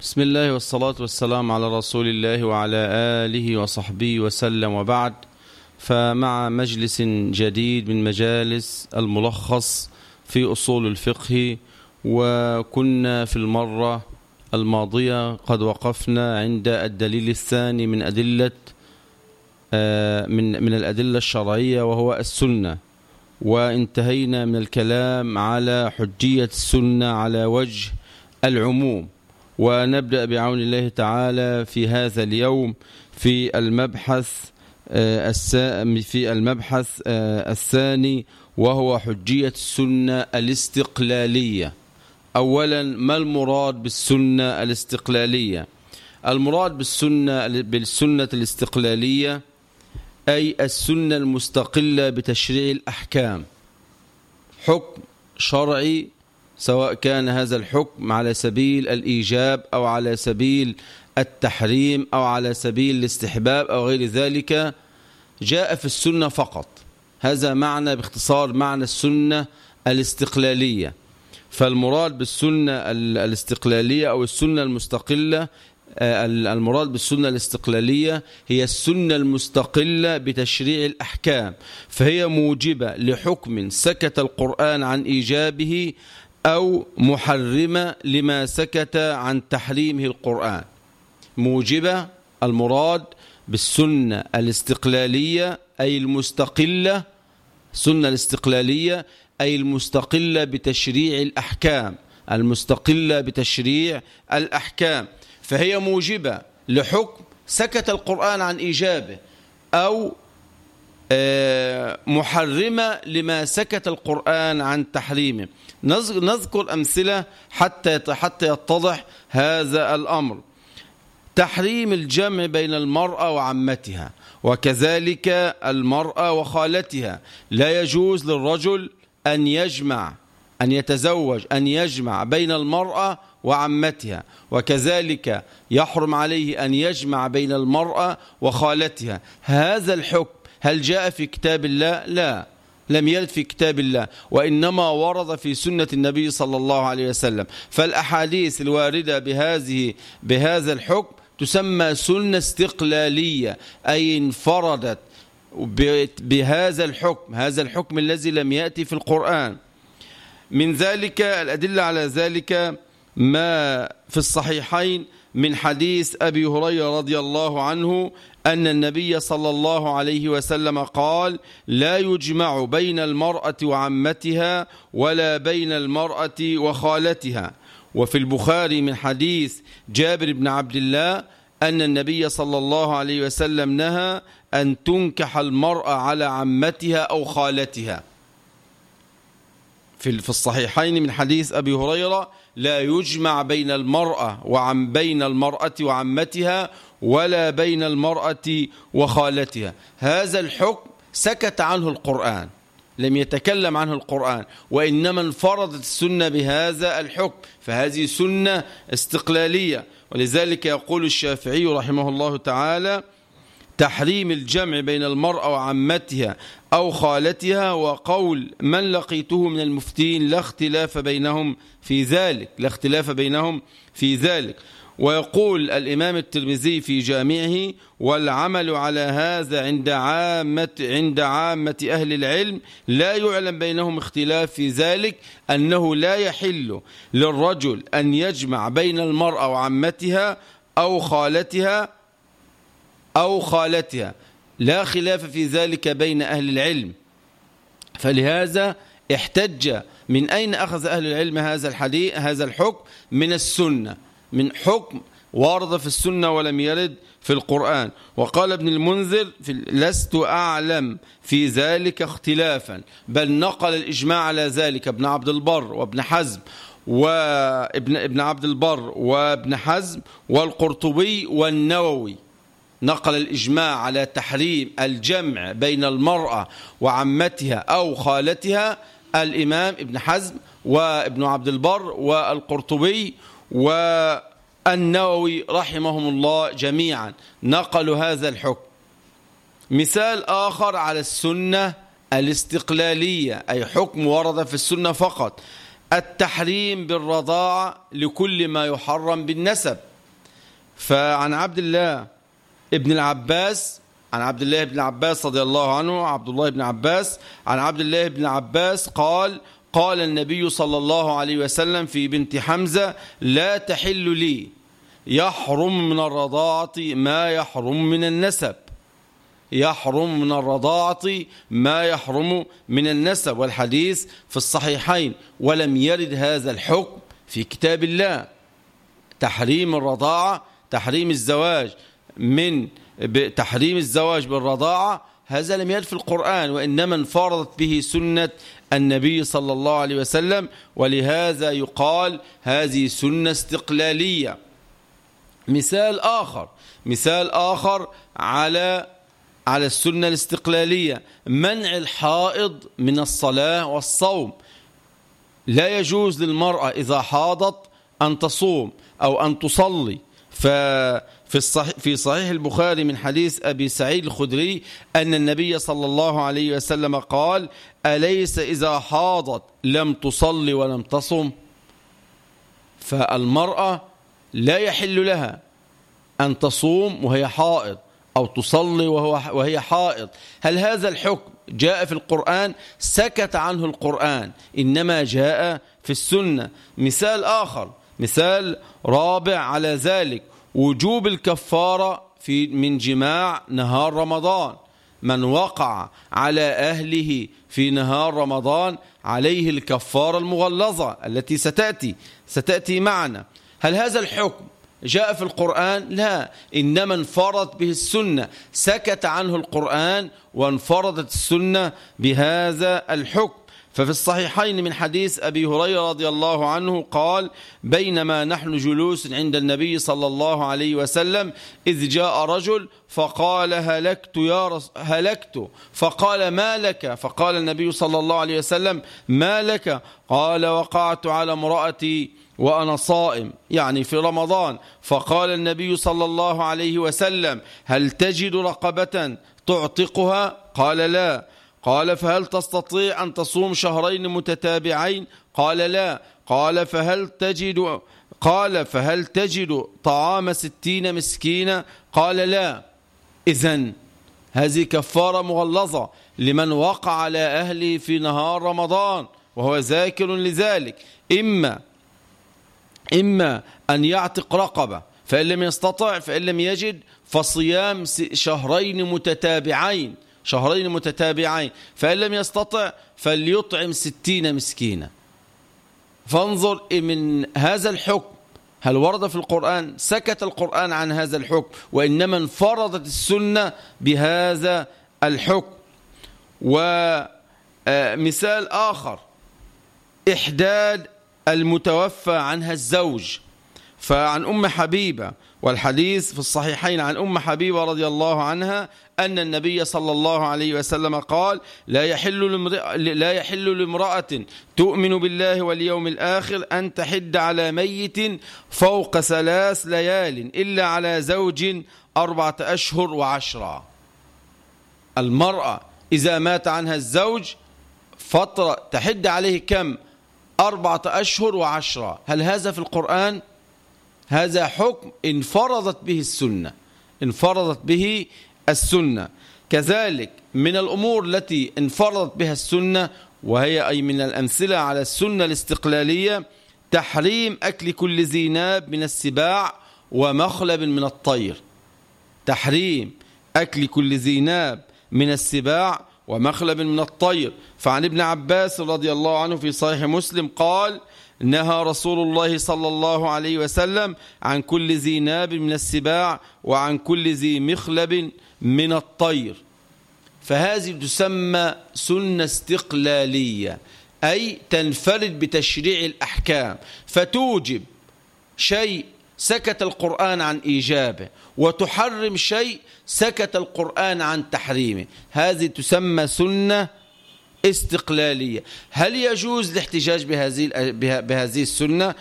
بسم الله والصلاة والسلام على رسول الله وعلى آله وصحبه وسلم وبعد. فمع مجلس جديد من مجالس الملخص في أصول الفقه وكنا في المرة الماضية قد وقفنا عند الدليل الثاني من أدلة من من الأدلة الشرعية وهو السنة. وانتهينا من الكلام على حجية السنة على وجه العموم. ونبدأ بعون الله تعالى في هذا اليوم في المبحث في المبحث الثاني وهو حجية السنة الاستقلالية. أولا ما المراد بالسنة الاستقلالية؟ المراد بالسنة بالسنة الاستقلالية أي السنة المستقلة بتشريع الأحكام. حكم شرعي سواء كان هذا الحكم على سبيل الإيجاب أو على سبيل التحريم أو على سبيل الاستحباب أو غير ذلك جاء في السنة فقط. هذا معنى باختصار معنى السنة الاستقلالية. فالمراد بالسنة الاستقلالية أو السنة المستقلة المراد بالسنة الاستقلالية هي السنة المستقلة بتشريع الأحكام. فهي موجبة لحكم سكت القرآن عن إيجابه أو محرمة لما سكت عن تحريمه القرآن. موجبة المراد بالسنة الاستقلالية أي المستقلة سنة الاستقلالية أي المستقلة بتشريع الأحكام المستقلة بتشريع الأحكام. فهي موجبة لحكم سكت القرآن عن إيجابه أو محرمة لما سكت القرآن عن تحريمه. نذكر أمثلة حتى حتى يتضح هذا الأمر. تحريم الجمع بين المرأة وعمتها وكذلك المرأة وخالتها. لا يجوز للرجل أن يجمع أن يتزوج أن يجمع بين المرأة وعمتها. وكذلك يحرم عليه أن يجمع بين المرأة وخالتها. هذا الحكم هل جاء في كتاب الله؟ لا. لم يرد في كتاب الله وإنما ورد في سنة النبي صلى الله عليه وسلم. فالأحاديث الواردة بهذه بهذا الحكم تسمى سنة استقلالية أي انفردت بهذا الحكم هذا الحكم الذي لم يأتي في القرآن. من ذلك الأدلة على ذلك ما في الصحيحين من حديث أبي هريرة رضي الله عنه أن النبي صلى الله عليه وسلم قال لا يجمع بين المرأة وعمتها ولا بين المرأة وخالتها وفي البخاري من حديث جابر بن عبد الله أن النبي صلى الله عليه وسلم نهى أن تنكح المرأة على عمتها أو خالتها. في الصحيحين من حديث أبي هريرة لا يجمع بين المرأة وعن بين المرأة وعمتها ولا بين المرأة وخالتها. هذا الحكم سكت عنه القرآن لم يتكلم عنه القرآن وإنما انفردت السنة بهذا الحكم فهذه سنة استقلالية. ولذلك يقول الشافعي رحمه الله تعالى تحريم الجمع بين المرأة وعمتها أو خالتها وقول من لقيته من المفتين لا اختلاف بينهم في ذلك لا اختلاف بينهم في ذلك. ويقول الإمام الترمذي في جامعه والعمل على هذا عند عامة, عند عامة أهل العلم لا يعلم بينهم اختلاف في ذلك أنه لا يحل للرجل أن يجمع بين المرأة وعمتها أو خالتها أو خالتها. لا خلاف في ذلك بين أهل العلم. فلهذا احتج من أين أخذ أهل العلم هذا الحديث هذا الحكم؟ من السنة. من حكم ورد في السنة ولم يرد في القرآن. وقال ابن المنذر في لست أعلم في ذلك اختلافا. بل نقل الإجماع على ذلك. ابن عبد البر وابن حزم وابن ابن عبد البر وابن حزم والقرطبي والنووي. نقل الإجماع على تحريم الجمع بين المرأة وعمتها أو خالتها الإمام ابن حزم وابن عبد البر والقرطبي والنووي رحمهم الله جميعا. نقلوا هذا الحكم. مثال آخر على السنة الاستقلالية أي حكم ورد في السنة فقط. التحريم بالرضاعة لكل ما يحرم بالنسب. فعن عبد الله ابن العباس عن عبد الله بن عباس رضي الله عنه عبد الله بن عباس عن عبد الله بن عباس قال قال النبي صلى الله عليه وسلم في بنت حمزة لا تحل لي يحرم من الرضاعة ما يحرم من النسب. يحرم من الرضاعة ما يحرم من النسب والحديث في الصحيحين ولم يرد هذا الحكم في كتاب الله. تحريم الرضاعة تحريم الزواج من تحريم الزواج بالرضاعة هذا لم يرد في القرآن وإنما انفرضت به سنة النبي صلى الله عليه وسلم ولهذا يقال هذه سنة استقلالية. مثال آخر مثال آخر على على السنة الاستقلالية. منع الحائض من الصلاة والصوم. لا يجوز للمرأة إذا حاضت أن تصوم أو أن تصلي ففي الصحيح في صحيح البخاري من حديث أبي سعيد الخدري أن النبي صلى الله عليه وسلم قال أليس إذا حاضت لم تصلي ولم تصم؟ فالمرأة لا يحل لها أن تصوم وهي حائض أو تصلي وهو وهي حائض. هل هذا الحكم جاء في القرآن؟ سكت عنه القرآن إنما جاء في السنة. مثال آخر مثال رابع على ذلك. وجوب الكفارة في من جماع نهار رمضان. من وقع على أهله في نهار رمضان عليه الكفارة المغلظة التي ستأتي ستأتي معنا. هل هذا الحكم جاء في القرآن؟ لا. إنما انفرد به السنة. سكت عنه القرآن وانفردت السنة. بهذا الحكم. ففي الصحيحين من حديث أبي هريرة رضي الله عنه قال بينما نحن جلوس عند النبي صلى الله عليه وسلم إذ جاء رجل فقال هلكت يا رس هلكت. فقال ما لك؟ فقال النبي صلى الله عليه وسلم ما لك؟ قال وقعت على امرأتي وأنا صائم يعني في رمضان. فقال النبي صلى الله عليه وسلم هل تجد رقبة تعتقها؟ قال لا. قال فهل تستطيع أن تصوم شهرين متتابعين؟ قال لا. قال فهل تجد قال فهل تجد طعام ستين مسكينة قال لا. إذن هذه كفارة مغلظة لمن وقع على أهله في نهار رمضان وهو ذاكر لذلك. إما إما أن يعتق رقبة فإن لم يستطع فإن لم يجد فصيام شهرين متتابعين. شهرين متتابعين فإن لم يستطع فليطعم ستين مسكينا. فانظر من هذا الحكم هل ورد في القرآن سكت القرآن عن هذا الحكم وإنما انفرضت السنة بهذا الحكم. ومثال آخر إحداد المتوفى عنها الزوج. فعن أم حبيبة والحديث في الصحيحين عن أم حبيبة رضي الله عنها أن النبي صلى الله عليه وسلم قال لا يحل لا يحل لامرأة تؤمن بالله واليوم الآخر أن تحد على ميت فوق ثلاث ليال إلا على زوج أربعة أشهر وعشرة. المرأة إذا مات عنها الزوج فترة تحد عليه كم؟ أربعة أشهر وعشرة. هل هذا في القرآن؟ هذا حكم انفرضت به السنة. انفرضت به السنة. كذلك من الأمور التي انفرضت بها السنة وهي أي من الأمثلة على السنة الاستقلالية تحريم أكل كل ذي ناب من السباع ومخلب من الطير. تحريم أكل كل ذي ناب من السباع ومخلب من الطير. فعن ابن عباس رضي الله عنه في صحيح مسلم قال نهى رسول الله صلى الله عليه وسلم عن كل ذي ناب من السباع وعن كل ذي مخلب من الطير. فهذه تسمى سنة استقلالية أي تنفرد بتشريع الأحكام. فتوجب شيء سكت القرآن عن إيجابه وتحرم شيء سكت القرآن عن تحريمه. هذه تسمى سنة استقلالية. هل يجوز الاحتجاج بهذه بهذه السنة؟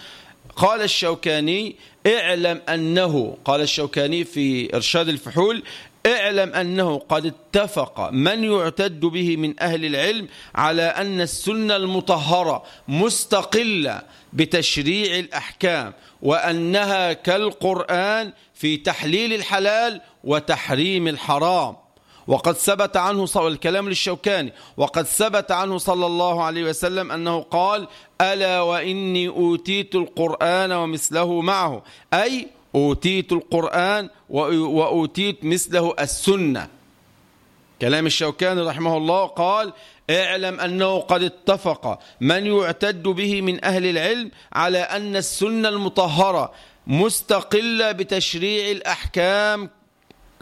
قال الشوكاني اعلم أنه قال الشوكاني في إرشاد الفحول اعلم أنه قد اتفق من يعتد به من أهل العلم على أن السنة المطهرة مستقلة بتشريع الأحكام وأنها كالقرآن في تحليل الحلال وتحريم الحرام. وقد ثبت عنه الكلام للشوكاني. وقد ثبت عنه صلى الله عليه وسلم أنه قال ألا وإني أوتيت القرآن ومثله معه. أي أوتيت القرآن وأوتيت مثله السنة. كلام الشوكاني رحمه الله قال اعلم أنه قد اتفق من يعتد به من أهل العلم على أن السنة المطهرة مستقلة بتشريع الأحكام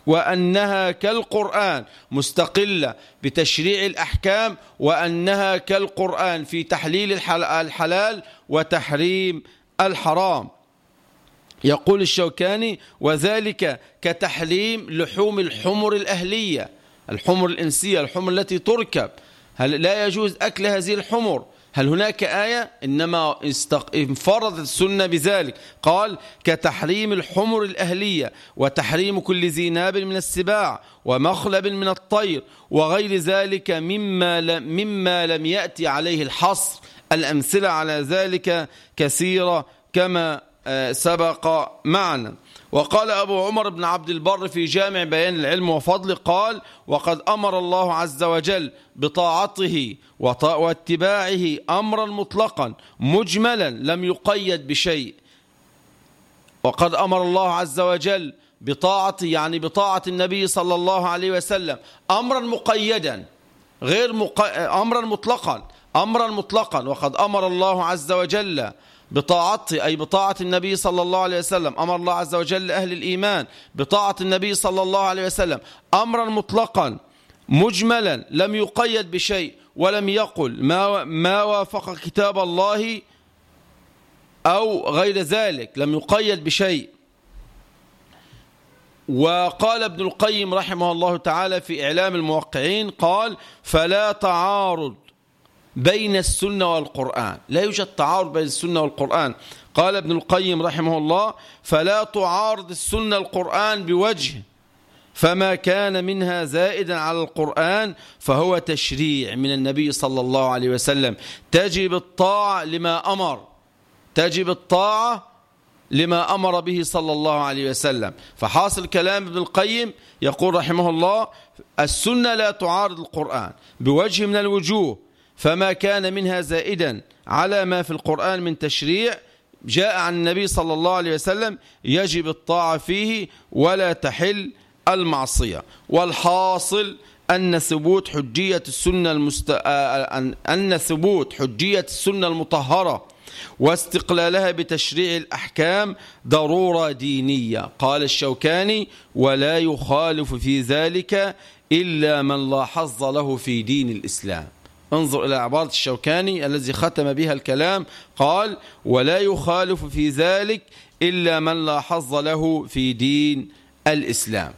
وأنها كالقرآن مستقلة بتشريع الأحكام وأنها كالقرآن في تحليل الحلال وتحريم الحرام. يقول الشوكاني وذلك كتحليم لحوم الحمر الأهلية الحمر الإنسية الحمر التي تركب. هل لا يجوز أكل هذه الحمر؟ هل هناك آية؟ إنما انفرضت السنة بذلك. قال كتحريم الحمر الأهلية وتحريم كل ذي ناب من السباع ومخلب من الطير وغير ذلك مما لم, مما لم يأتي عليه الحصر. الأمثلة على ذلك كثيرة كما سبق معنا. وقال أبو عمر بن عبد البر في جامع بيان العلم وفضله قال وقد أمر الله عز وجل بطاعته واتباعه أمرا مطلقا مجملا لم يقيد بشيء. وقد أمر الله عز وجل بطاعته يعني بطاعة النبي صلى الله عليه وسلم أمرا مقيدا غير مق... أمرا مطلقا أمرا مطلقا. وقد أمر الله عز وجل بطاعته أي بطاعة النبي صلى الله عليه وسلم. أمر الله عز وجل أهل الإيمان. بطاعة النبي صلى الله عليه وسلم. أمرا مطلقا. مجملا. لم يقيد بشيء. ولم يقل. ما, ما وافق كتاب الله أو غير ذلك. لم يقيد بشيء. وقال ابن القيم رحمه الله تعالى في إعلام الموقعين قال فلا تعارض بين السنة والقرآن. لا يوجد تعارض بين السنة والقرآن. قال ابن القيم رحمه الله فلا تعارض السنة القرآن بوجه فما كان منها زائدا على القرآن فهو تشريع من النبي صلى الله عليه وسلم. تجب الطاعة لما أمر تجب الطاعة لما أمر به صلى الله عليه وسلم. فحاصل كلام ابن القيم يقول رحمه الله السنة لا تعارض القرآن بوجه من الوجوه فما كان منها زائدا على ما في القرآن من تشريع جاء عن النبي صلى الله عليه وسلم يجب الطاعة فيه ولا تحل المعصية. والحاصل أن ثبوت حجية السنة المست... أن ثبوت حجية السنة المطهرة واستقلالها بتشريع الأحكام ضرورة دينية. قال الشوكاني ولا يخالف في ذلك إلا من لا حظ له في دين الإسلام. انظر إلى عبارة الشوكاني الذي ختم بها الكلام. قال ولا يخالف في ذلك إلا من لا حظ له في دين الإسلام.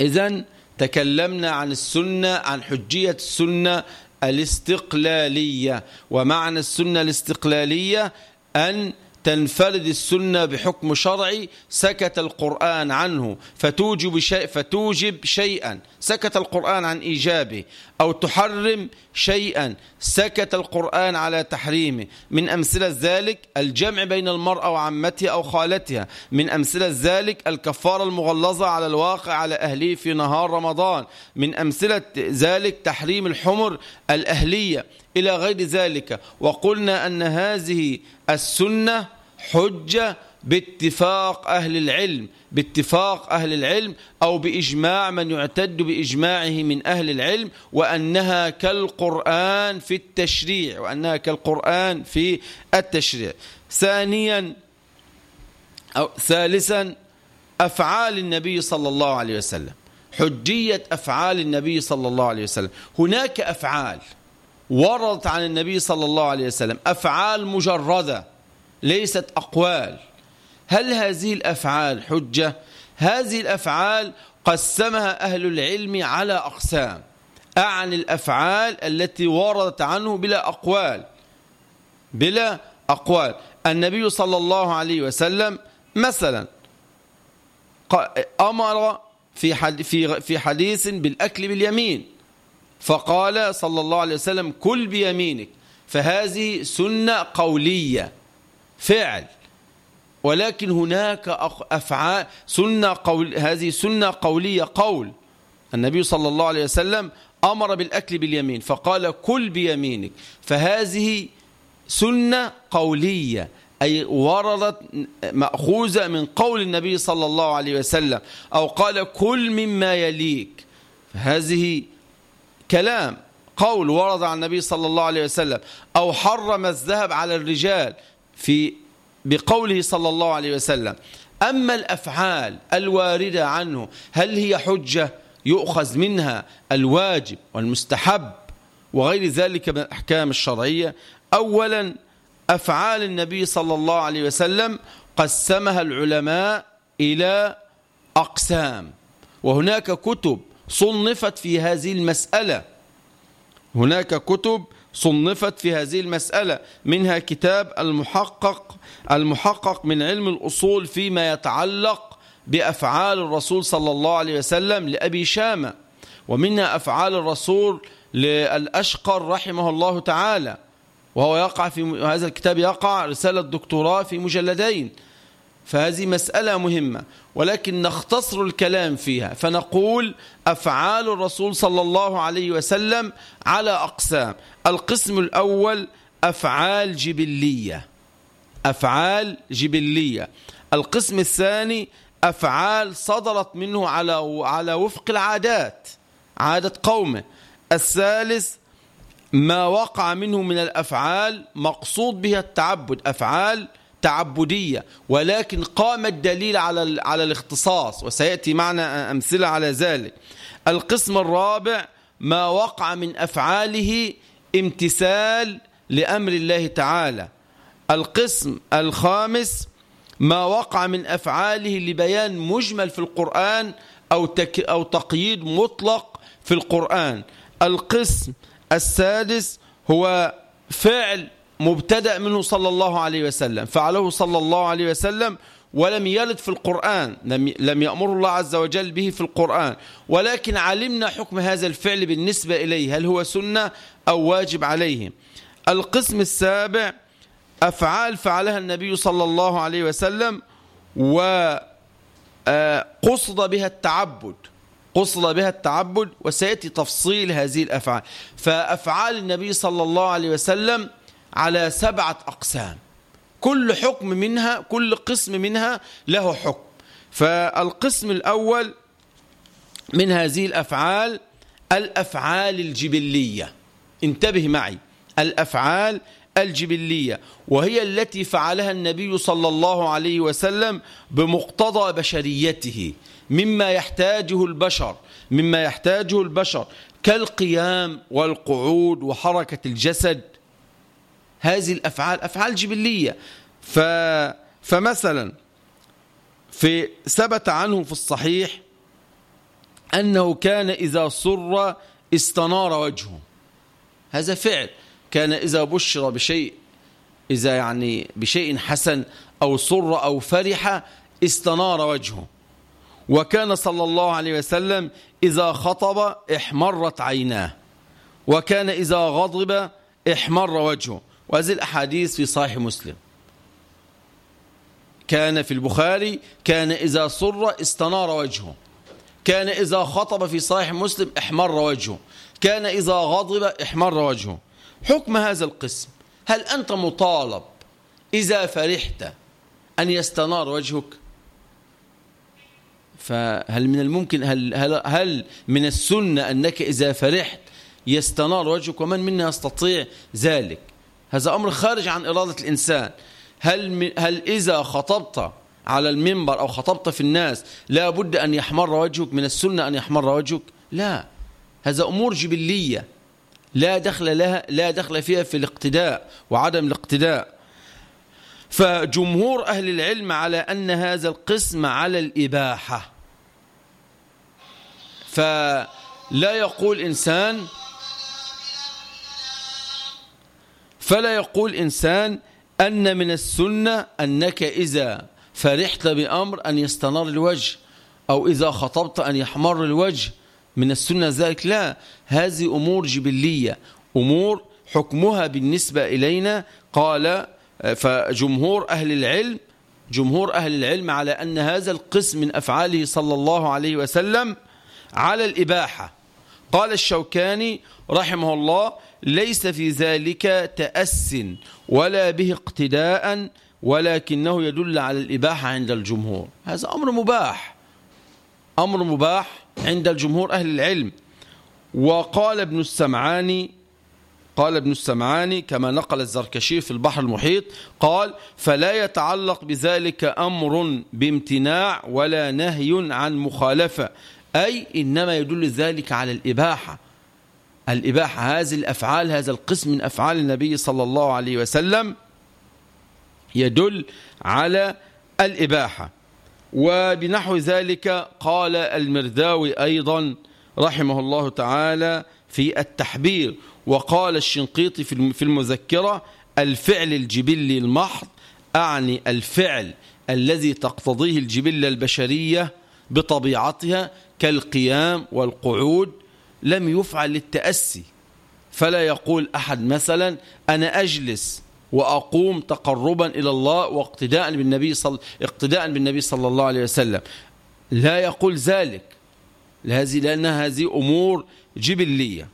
إذا تكلمنا عن السنة عن حجية السنة الاستقلالية. ومعنى السنة الاستقلالية أن تنفرد السنة بحكم شرعي سكت القرآن عنه فتوجب, شيء فتوجب شيئا. سكت القرآن عن إيجابه أو تحرم شيئا. سكت القرآن على تحريمه. من أمثلة ذلك الجمع بين المرأة وعمتها أو خالتها. من أمثلة ذلك الكفارة المغلظة على الواقع على أهله في نهار رمضان. من أمثلة ذلك تحريم الحمر الأهلية. إلى غير ذلك. وقلنا أن هذه السنة حجة باتفاق أهل العلم باتفاق أهل العلم أو بإجماع من يعتد بإجماعه من أهل العلم وأنها كالقرآن في التشريع وأنها كالقرآن في التشريع. ثانيا أو ثالثا أفعال النبي صلى الله عليه وسلم. حجية أفعال النبي صلى الله عليه وسلم. هناك أفعال وردت عن النبي صلى الله عليه وسلم. أفعال مجردة ليست أقوال. هل هذه الأفعال حجة؟ هذه الأفعال قسمها أهل العلم على أقسام. أعني الأفعال التي وردت عنه بلا أقوال. بلا أقوال. النبي صلى الله عليه وسلم مثلا أمر في في حديث بالأكل باليمين. فقال صلى الله عليه وسلم كل بيمينك فهذه سنة قولية فعل. ولكن هناك أفعال سنة قول هذه سنة قولية قول. النبي صلى الله عليه وسلم أمر بالأكل باليمين فقال كل بيمينك فهذه سنة قولية. أي وردت مأخوذة من قول النبي صلى الله عليه وسلم أو قال كل مما يليك. هذه كلام قول ورد عن النبي صلى الله عليه وسلم أو حرم الذهب على الرجال في بقوله صلى الله عليه وسلم. أما الأفعال الواردة عنه هل هي حجة؟ يؤخذ منها الواجب والمستحب وغير ذلك من الأحكام الشرعية. أولا أفعال النبي صلى الله عليه وسلم قسمها العلماء إلى أقسام وهناك كتب صنفت في هذه المسألة. هناك كتب صنفت في هذه المسألة منها كتاب المحقق المحقق من علم الأصول فيما يتعلق بأفعال الرسول صلى الله عليه وسلم لأبي شامة ومنها أفعال الرسول للأشقر رحمه الله تعالى. وهو يقع في هذا الكتاب يقع رسالة دكتوراه في مجلدين. فهذه مسألة مهمة ولكن نختصر الكلام فيها فنقول أفعال الرسول صلى الله عليه وسلم على أقسام. القسم الأول أفعال جبلية. أفعال جبلية. القسم الثاني أفعال صدرت منه على على وفق العادات عادة قومه. الثالث ما وقع منه من الأفعال مقصود بها التعبد أفعال تعبدية ولكن قام الدليل على على الاختصاص وسيأتي معنا أمثلة على ذلك. القسم الرابع ما وقع من أفعاله امتثال لأمر الله تعالى. القسم الخامس ما وقع من أفعاله لبيان مجمل في القرآن أو, تك أو تقييد مطلق في القرآن. القسم السادس هو فعل مبتدأ منه صلى الله عليه وسلم. فعله صلى الله عليه وسلم ولم يرد في القرآن. لم يأمر الله عز وجل به في القرآن. ولكن علمنا حكم هذا الفعل بالنسبة إليه. هل هو سنة أو واجب عليه؟ القسم السابع أفعال فعلها النبي صلى الله عليه وسلم وقصد آه، بها التعبد. قصد بها التعبد وسيأتي تفصيل هذه الأفعال. فأفعال النبي صلى الله عليه وسلم على سبعة أقسام. كل حكم منها كل قسم منها له حكم. فالقسم الأول من هذه الأفعال الأفعال الجبلية. انتبه معي. الأفعال الجبلية. وهي التي فعلها النبي صلى الله عليه وسلم بمقتضى بشريته. مما يحتاجه البشر مما يحتاجه البشر كالقيام والقعود وحركة الجسد. هذه الأفعال أفعال جبلية. ف فمثلا في ثبت عنه في الصحيح أنه كان إذا صر استنار وجهه. هذا فعل. كان إذا بشر بشيء إذا يعني بشيء حسن أو صر أو فرح استنار وجهه. وكان صلى الله عليه وسلم إذا خطب احمرت عيناه. وكان إذا غضب احمر وجهه. وهذه الأحاديث في صحيح مسلم. كان في البخاري كان إذا صر استنار وجهه. كان إذا خطب في صحيح مسلم احمر وجهه. كان إذا غضب احمر وجهه. حكم هذا القسم. هل أنت مطالب إذا فرحت أن يستنار وجهك؟ فهل من الممكن هل, هل, هل من السنة أنك إذا فرحت يستنار وجهك ومن منا يستطيع ذلك؟ هذا أمر خارج عن إرادة الإنسان. هل, هل إذا خطبت على المنبر أو خطبت في الناس لا بد أن يحمر وجهك من السنة أن يحمر وجهك؟ لا. هذا أمور جبلية. لا دخل لها لا دخل فيها في الاقتداء وعدم الاقتداء. فجمهور أهل العلم على أن هذا القسم على الإباحة. فلا يقول إنسان فلا يقول إنسان أن من السنة أنك إذا فرحت بأمر أن يستنار الوجه أو إذا خطبت أن يحمر الوجه. من السنة ذلك لا. هذه أمور جبلية. أمور حكمها بالنسبة إلينا. قال فجمهور أهل العلم جمهور أهل العلم على أن هذا القسم من أفعاله صلى الله عليه وسلم على الإباحة. قال الشوكاني رحمه الله ليس في ذلك تأس ولا به اقتداء ولكنه يدل على الإباحة عند الجمهور. هذا أمر مباح. أمر مباح عند الجمهور أهل العلم. وقال ابن السمعاني قال ابن السمعاني كما نقل الزركشي في البحر المحيط قال فلا يتعلق بذلك أمر بامتناع ولا نهي عن مخالفة أي إنما يدل ذلك على الإباحة. الإباحة هذه الأفعال هذا القسم من أفعال النبي صلى الله عليه وسلم يدل على الإباحة. وبنحو ذلك قال المرداوي أيضا رحمه الله تعالى في التحبير وقال الشنقيطي في المذكرة الفعل الجبلي المحض أعني الفعل الذي تقتضيه الجبلة البشرية بطبيعتها كالقيام والقعود لم يفعل للتأسي. فلا يقول أحد مثلا أنا أجلس وأقوم تقربا إلى الله واقتداء بالنبي صل... اقتداء بالنبي صلى الله عليه وسلم. لا يقول ذلك. لهذه لأن هذه أمور جبلية.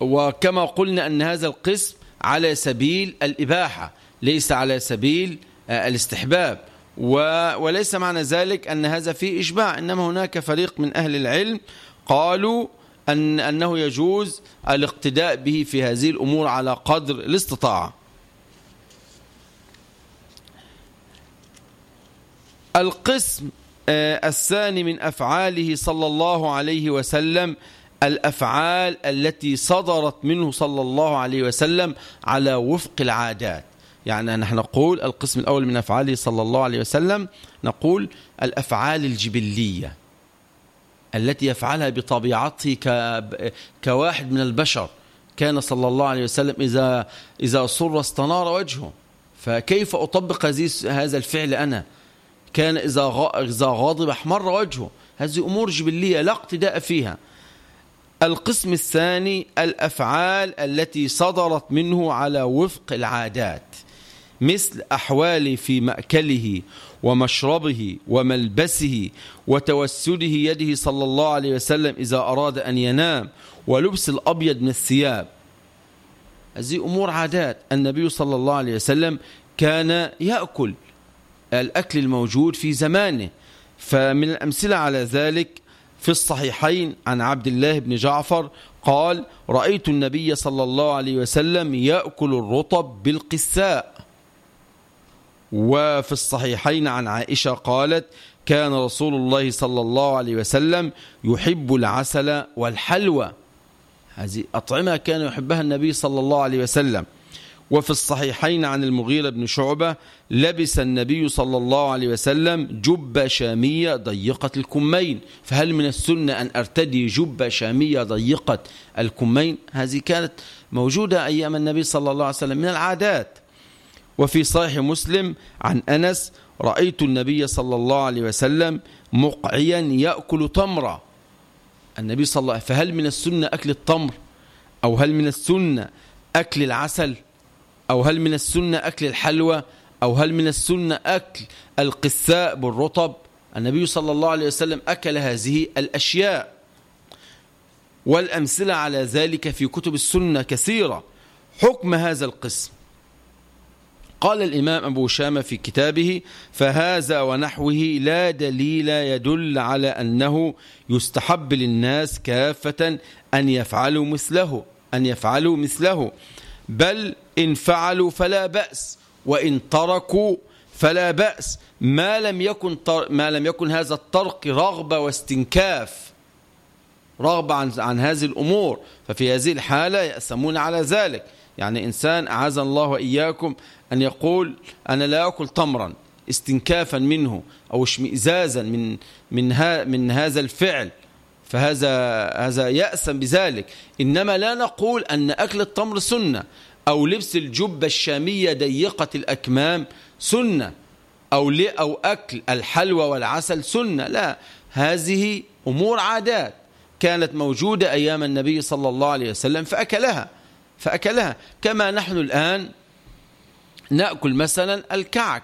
وكما قلنا أن هذا القسم على سبيل الإباحة. ليس على سبيل الاستحباب. وليس معنى ذلك أن هذا فيه إشباع إنما هناك فريق من أهل العلم قالوا أن أنه يجوز الاقتداء به في هذه الأمور على قدر الاستطاعة. القسم آه، الثاني من أفعاله صلى الله عليه وسلم الأفعال التي صدرت منه صلى الله عليه وسلم على وفق العادات. يعني نحن نقول القسم الأول من أفعاله صلى الله عليه وسلم نقول الأفعال الجبلية التي يفعلها بطبيعته كواحد من البشر. كان صلى الله عليه وسلم إذا, إذا صر استنار وجهه. فكيف أطبق هذا الفعل أنا؟ كان إذا غاضب احمر وجهه. هذه أمور جبلية لا اقتداء فيها. القسم الثاني الأفعال التي صدرت منه على وفق العادات. مثل أحوال في مأكله ومشربه وملبسه وتوسده يده صلى الله عليه وسلم إذا أراد أن ينام ولبس الأبيض من الثياب. هذه أمور عادات. النبي صلى الله عليه وسلم كان يأكل الأكل الموجود في زمانه. فمن الأمثلة على ذلك في الصحيحين عن عبد الله بن جعفر قال رأيت النبي صلى الله عليه وسلم يأكل الرطب بالقساء. وفي الصحيحين عن عائشة قالت كان رسول الله صلى الله عليه وسلم يحب العسل والحلوى. هذه أطعمة كان يحبها النبي صلى الله عليه وسلم. وفي الصحيحين عن المغيرة بن شعبة لبس النبي صلى الله عليه وسلم جبة شامية ضيقة الكمين. فهل من السنة أن أرتدي جبة شامية ضيقة الكمين؟ هذه كانت موجودة أيام النبي صلى الله عليه وسلم من العادات. وفي صحيح مسلم عن أنس رأيت النبي صلى الله عليه وسلم مقعيا يأكل تمرة. النبي صلى الله عليه وسلم فهل من السنة أكل التمر؟ أو هل من السنة أكل العسل؟ أو هل من السنة أكل الحلوى؟ أو هل من السنة أكل القثاء بالرطب؟ النبي صلى الله عليه وسلم أكل هذه الأشياء. والأمثلة على ذلك في كتب السنة كثيرة. حكم هذا القسم. قال الإمام أبو شامة في كتابه فهذا ونحوه لا دليل يدل على أنه يستحب للناس كافة أن يفعلوا مثله أن يفعلوا مثله. بل إن فعلوا فلا بأس وإن تركوا فلا بأس. ما لم يكن ما لم يكن هذا الترك رغبة واستنكاف رغبة عن عن هذه الأمور. ففي هذه الحالة يأسمون على ذلك. يعني إنسان أعاذ الله وإياكم أن يقول أنا لا أكل تمرا استنكافا منه أو اشمئزازا من من ها من هذا الفعل فهذا هذا يأسم بذلك. إنما لا نقول أن أكل التمر سنة أو لبس الجبة الشامية ضيقة الأكمام سنة أو, أو أكل الحلوى والعسل سنة. لا هذه أمور عادات كانت موجودة أيام النبي صلى الله عليه وسلم فأكلها. فأكلها. كما نحن الآن نأكل مثلا الكعك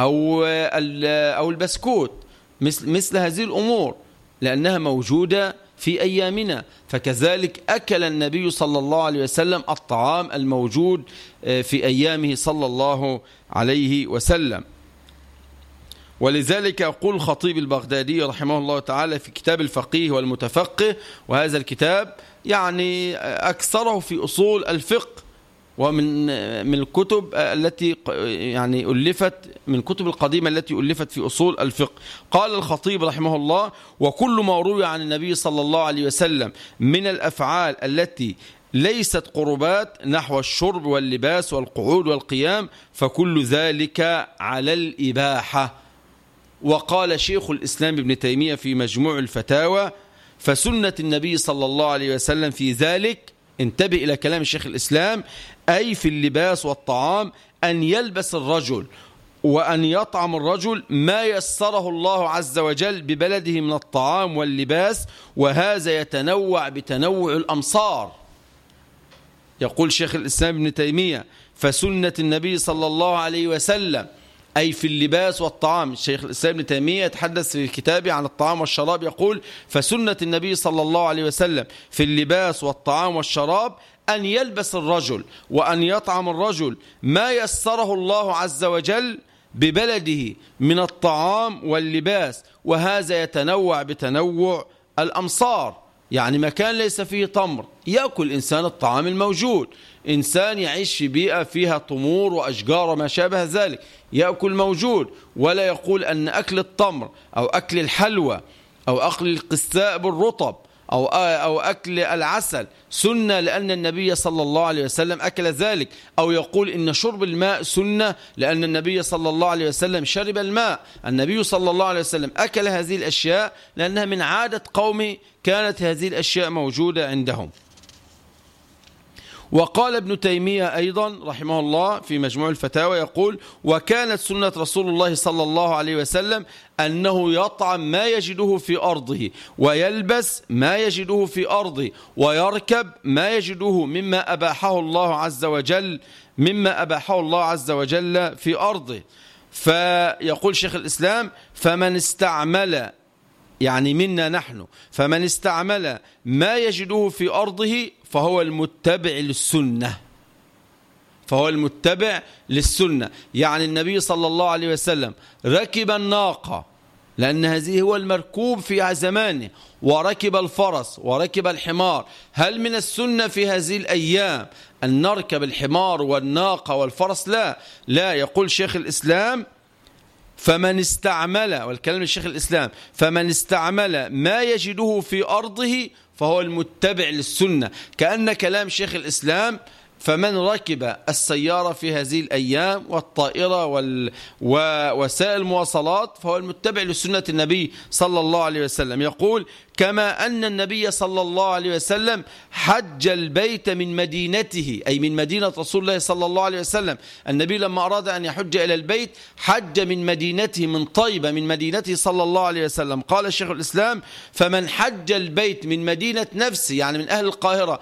أو, أو البسكوت مثل, مثل هذه الأمور لأنها موجودة في أيامنا. فكذلك أكل النبي صلى الله عليه وسلم الطعام الموجود آه، في أيامه صلى الله عليه وسلم. ولذلك يقول الخطيب البغدادي رحمه الله تعالى في كتاب الفقيه والمتفقه وهذا الكتاب يعني أكثره في أصول الفقه ومن من الكتب التي يعني ألفت من الكتب القديمة التي ألفت في أصول الفقه. قال الخطيب رحمه الله وكل ما روي عن النبي صلى الله عليه وسلم من الأفعال التي ليست قربات نحو الشرب واللباس والقعود والقيام فكل ذلك على الإباحة. وقال شيخ الإسلام ابن تيمية في مجموع الفتاوى فسنة النبي صلى الله عليه وسلم في ذلك انتبه إلى كلام الشيخ الإسلام أي في اللباس والطعام أن يلبس الرجل وأن يطعم الرجل ما يسره الله عز وجل ببلده من الطعام واللباس وهذا يتنوع بتنوع الأمصار. يقول شيخ الإسلام ابن تيمية فسنة النبي صلى الله عليه وسلم أي في اللباس والطعام. الشيخ الإسلام ابن تيمية يتحدث في كتابه عن الطعام والشراب يقول فسنة النبي صلى الله عليه وسلم في اللباس والطعام والشراب أن يلبس الرجل وأن يطعم الرجل ما يسره الله عز وجل ببلده من الطعام واللباس وهذا يتنوع بتنوع الأمصار. يعني مكان ليس فيه تمر يأكل إنسان الطعام الموجود. إنسان يعيش في بيئة فيها طمور وأشجار وما شابه ذلك. يأكل موجود ولا يقول أن أكل التمر أو أكل الحلوى أو أكل القساء بالرطب أو, أو أكل العسل سنة لأن النبي صلى الله عليه وسلم أكل ذلك. أو يقول إن شرب الماء سنة لأن النبي صلى الله عليه وسلم شرب الماء. النبي صلى الله عليه وسلم أكل هذه الأشياء لأنها من عادة قوم كانت هذه الأشياء موجودة عندهم. وقال ابن تيمية أيضا رحمه الله في مجموع الفتاوى يقول وكانت سنة رسول الله صلى الله عليه وسلم أنه يطعم ما يجده في أرضه ويلبس ما يجده في أرضه ويركب ما يجده مما أباحه الله عز وجل مما أباحه الله عز وجل في أرضه. فيقول شيخ الإسلام فمن استعمل يعني منا نحن. فمن استعمل ما يجده في أرضه فهو المتبع للسنة. فهو المتبع للسنة. يعني النبي صلى الله عليه وسلم ركب الناقة لأن هذه هو المركوب في زمانه وركب الفرس وركب الحمار. هل من السنة في هذه الأيام أن نركب الحمار والناقة والفرس؟ لا. لا. يقول شيخ الإسلام فمن استعمل والكلام الشيخ الإسلام فمن استعمل ما يجده في أرضه فهو المتبع للسنة. كأن كلام شيخ الإسلام فمن ركب السيارة في هذه الأيام والطائرة وال... ووسائل المواصلات فهو المتبع لسنة النبي صلى الله عليه وسلم. يقول كما أن النبي صلى الله عليه وسلم حج البيت من مدينته أي من مدينة رسول الله صلى الله عليه وسلم. النبي لما أراد أن يحج إلى البيت حج من مدينته من طيبة من مدينته صلى الله عليه وسلم. قال الشيخ الإسلام فمن حج البيت من مدينة نفسه يعني من أهل القاهرة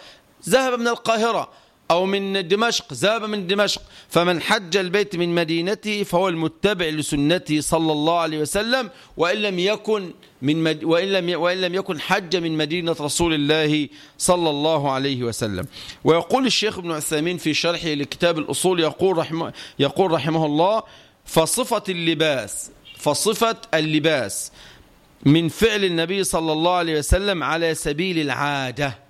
ذهب من القاهرة أو من دمشق ذهب من دمشق. فمن حج البيت من مدينته فهو المتبع لسنته صلى الله عليه وسلم. وإن لم يكن من مد... وإن لم وإن لم يكن حج من مدينة رسول الله صلى الله عليه وسلم. ويقول الشيخ ابن عثيمين في شرحه لكتاب الأصول يقول رحمه يقول رحمه الله فصفة اللباس فصفة اللباس من فعل النبي صلى الله عليه وسلم على سبيل العادة.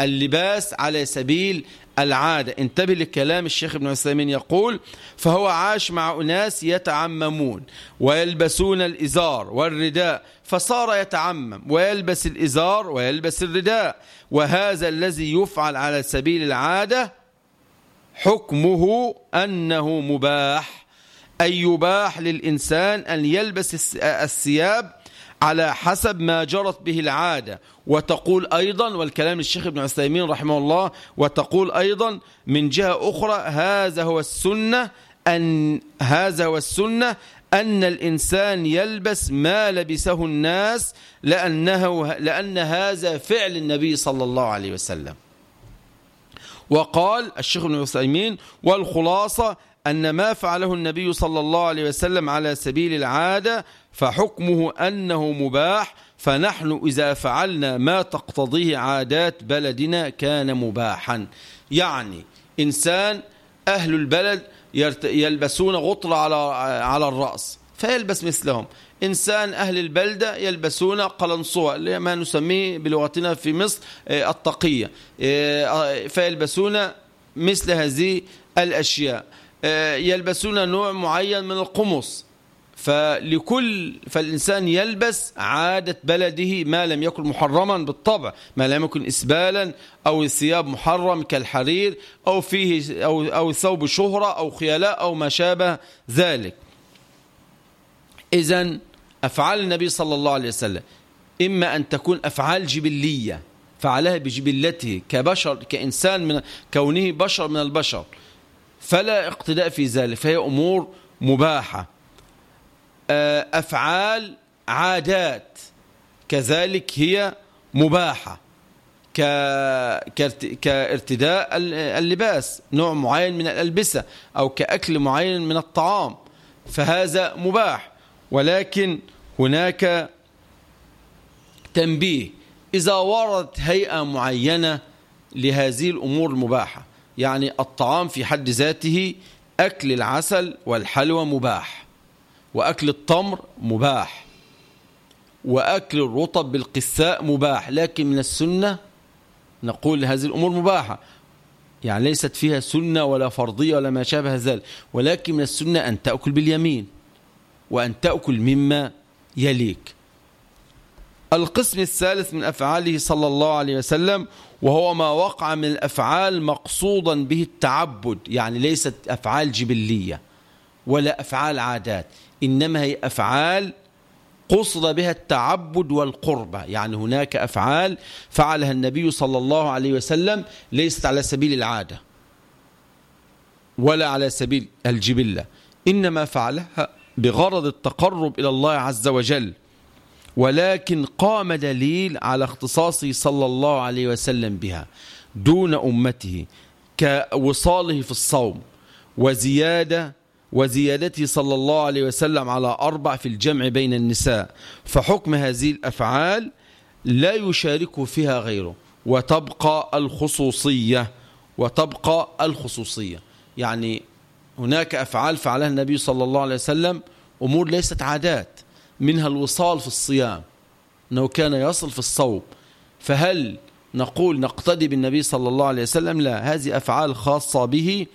اللباس على سبيل العادة. انتبه لكلام الشيخ ابن عثيمين يقول فهو عاش مع أناس يتعممون ويلبسون الإزار والرداء فصار يتعمم ويلبس الإزار ويلبس الرداء. وهذا الذي يفعل على سبيل العادة حكمه أنه مباح أي يباح للإنسان أن يلبس الثياب على حسب ما جرت به العادة. وتقول أيضا والكلام الشيخ ابن عثيمين رحمه الله وتقول أيضا من جهة أخرى هذا هو السنة أن هذا والسنة أن الإنسان يلبس ما لبسه الناس لأنه لأن هذا فعل النبي صلى الله عليه وسلم. وقال الشيخ ابن عثيمين والخلاصة أن ما فعله النبي صلى الله عليه وسلم على سبيل العادة فحكمه أنه مباح فنحن إذا فعلنا ما تقتضيه عادات بلدنا كان مباحا. يعني إنسان أهل البلد يلبسون غطرة على على الرأس فيلبس مثلهم. إنسان أهل البلدة يلبسون قلنصوة ما نسميه بلغتنا في مصر آه، الطقية آه، فيلبسون مثل هذه الأشياء. آه، يلبسون نوع معين من القمص. فلكل فالإنسان يلبس عادة بلده ما لم يكن محرما بالطبع ما لم يكن إسبالا أو ثياب محرم كالحرير أو فيه أو, أو ثوب شهرة أو خيلاء أو ما شابه ذلك. إذا أفعال النبي صلى الله عليه وسلم إما أن تكون أفعال جبلية فعلها بجبلته كبشر كإنسان من كونه بشر من البشر. فلا اقتداء في ذلك فهي أمور مباحة. آه، أفعال عادات كذلك هي مباحة. كارتداء اللباس نوع معين من الألبسة أو كأكل معين من الطعام فهذا مباح. ولكن هناك تنبيه. إذا وردت هيئة معينة لهذه الأمور المباحة. يعني الطعام في حد ذاته أكل العسل والحلوى مباح وأكل التمر مباح وأكل الرطب بالقثاء مباح لكن من السنة نقول هذه الأمور مباحة. يعني ليست فيها سنة ولا فرضية ولا ما شابه ذلك ولكن من السنة أن تأكل باليمين وأن تأكل مما يليك. القسم الثالث من أفعاله صلى الله عليه وسلم وهو ما وقع من الأفعال مقصودا به التعبد يعني ليست أفعال جبلية ولا أفعال عادات إنما هي أفعال قصد بها التعبد والقربة يعني هناك أفعال فعلها النبي صلى الله عليه وسلم ليست على سبيل العادة ولا على سبيل الجبلة إنما فعلها بغرض التقرب إلى الله عز وجل. ولكن قام دليل على اختصاصه صلى الله عليه وسلم بها دون أمته كوصاله في الصوم وزيادة وزيادته صلى الله عليه وسلم على أربع في الجمع بين النساء. فحكم هذه الأفعال لا يشارك فيها غيره وتبقى الخصوصية وتبقى الخصوصية. يعني هناك أفعال فعلها النبي صلى الله عليه وسلم أمور ليست عادات. منها الوصال في الصيام أنه كان يصل في الصوم. فهل نقول نقتدي بالنبي صلى الله عليه وسلم؟ لا هذه أفعال خاصة به.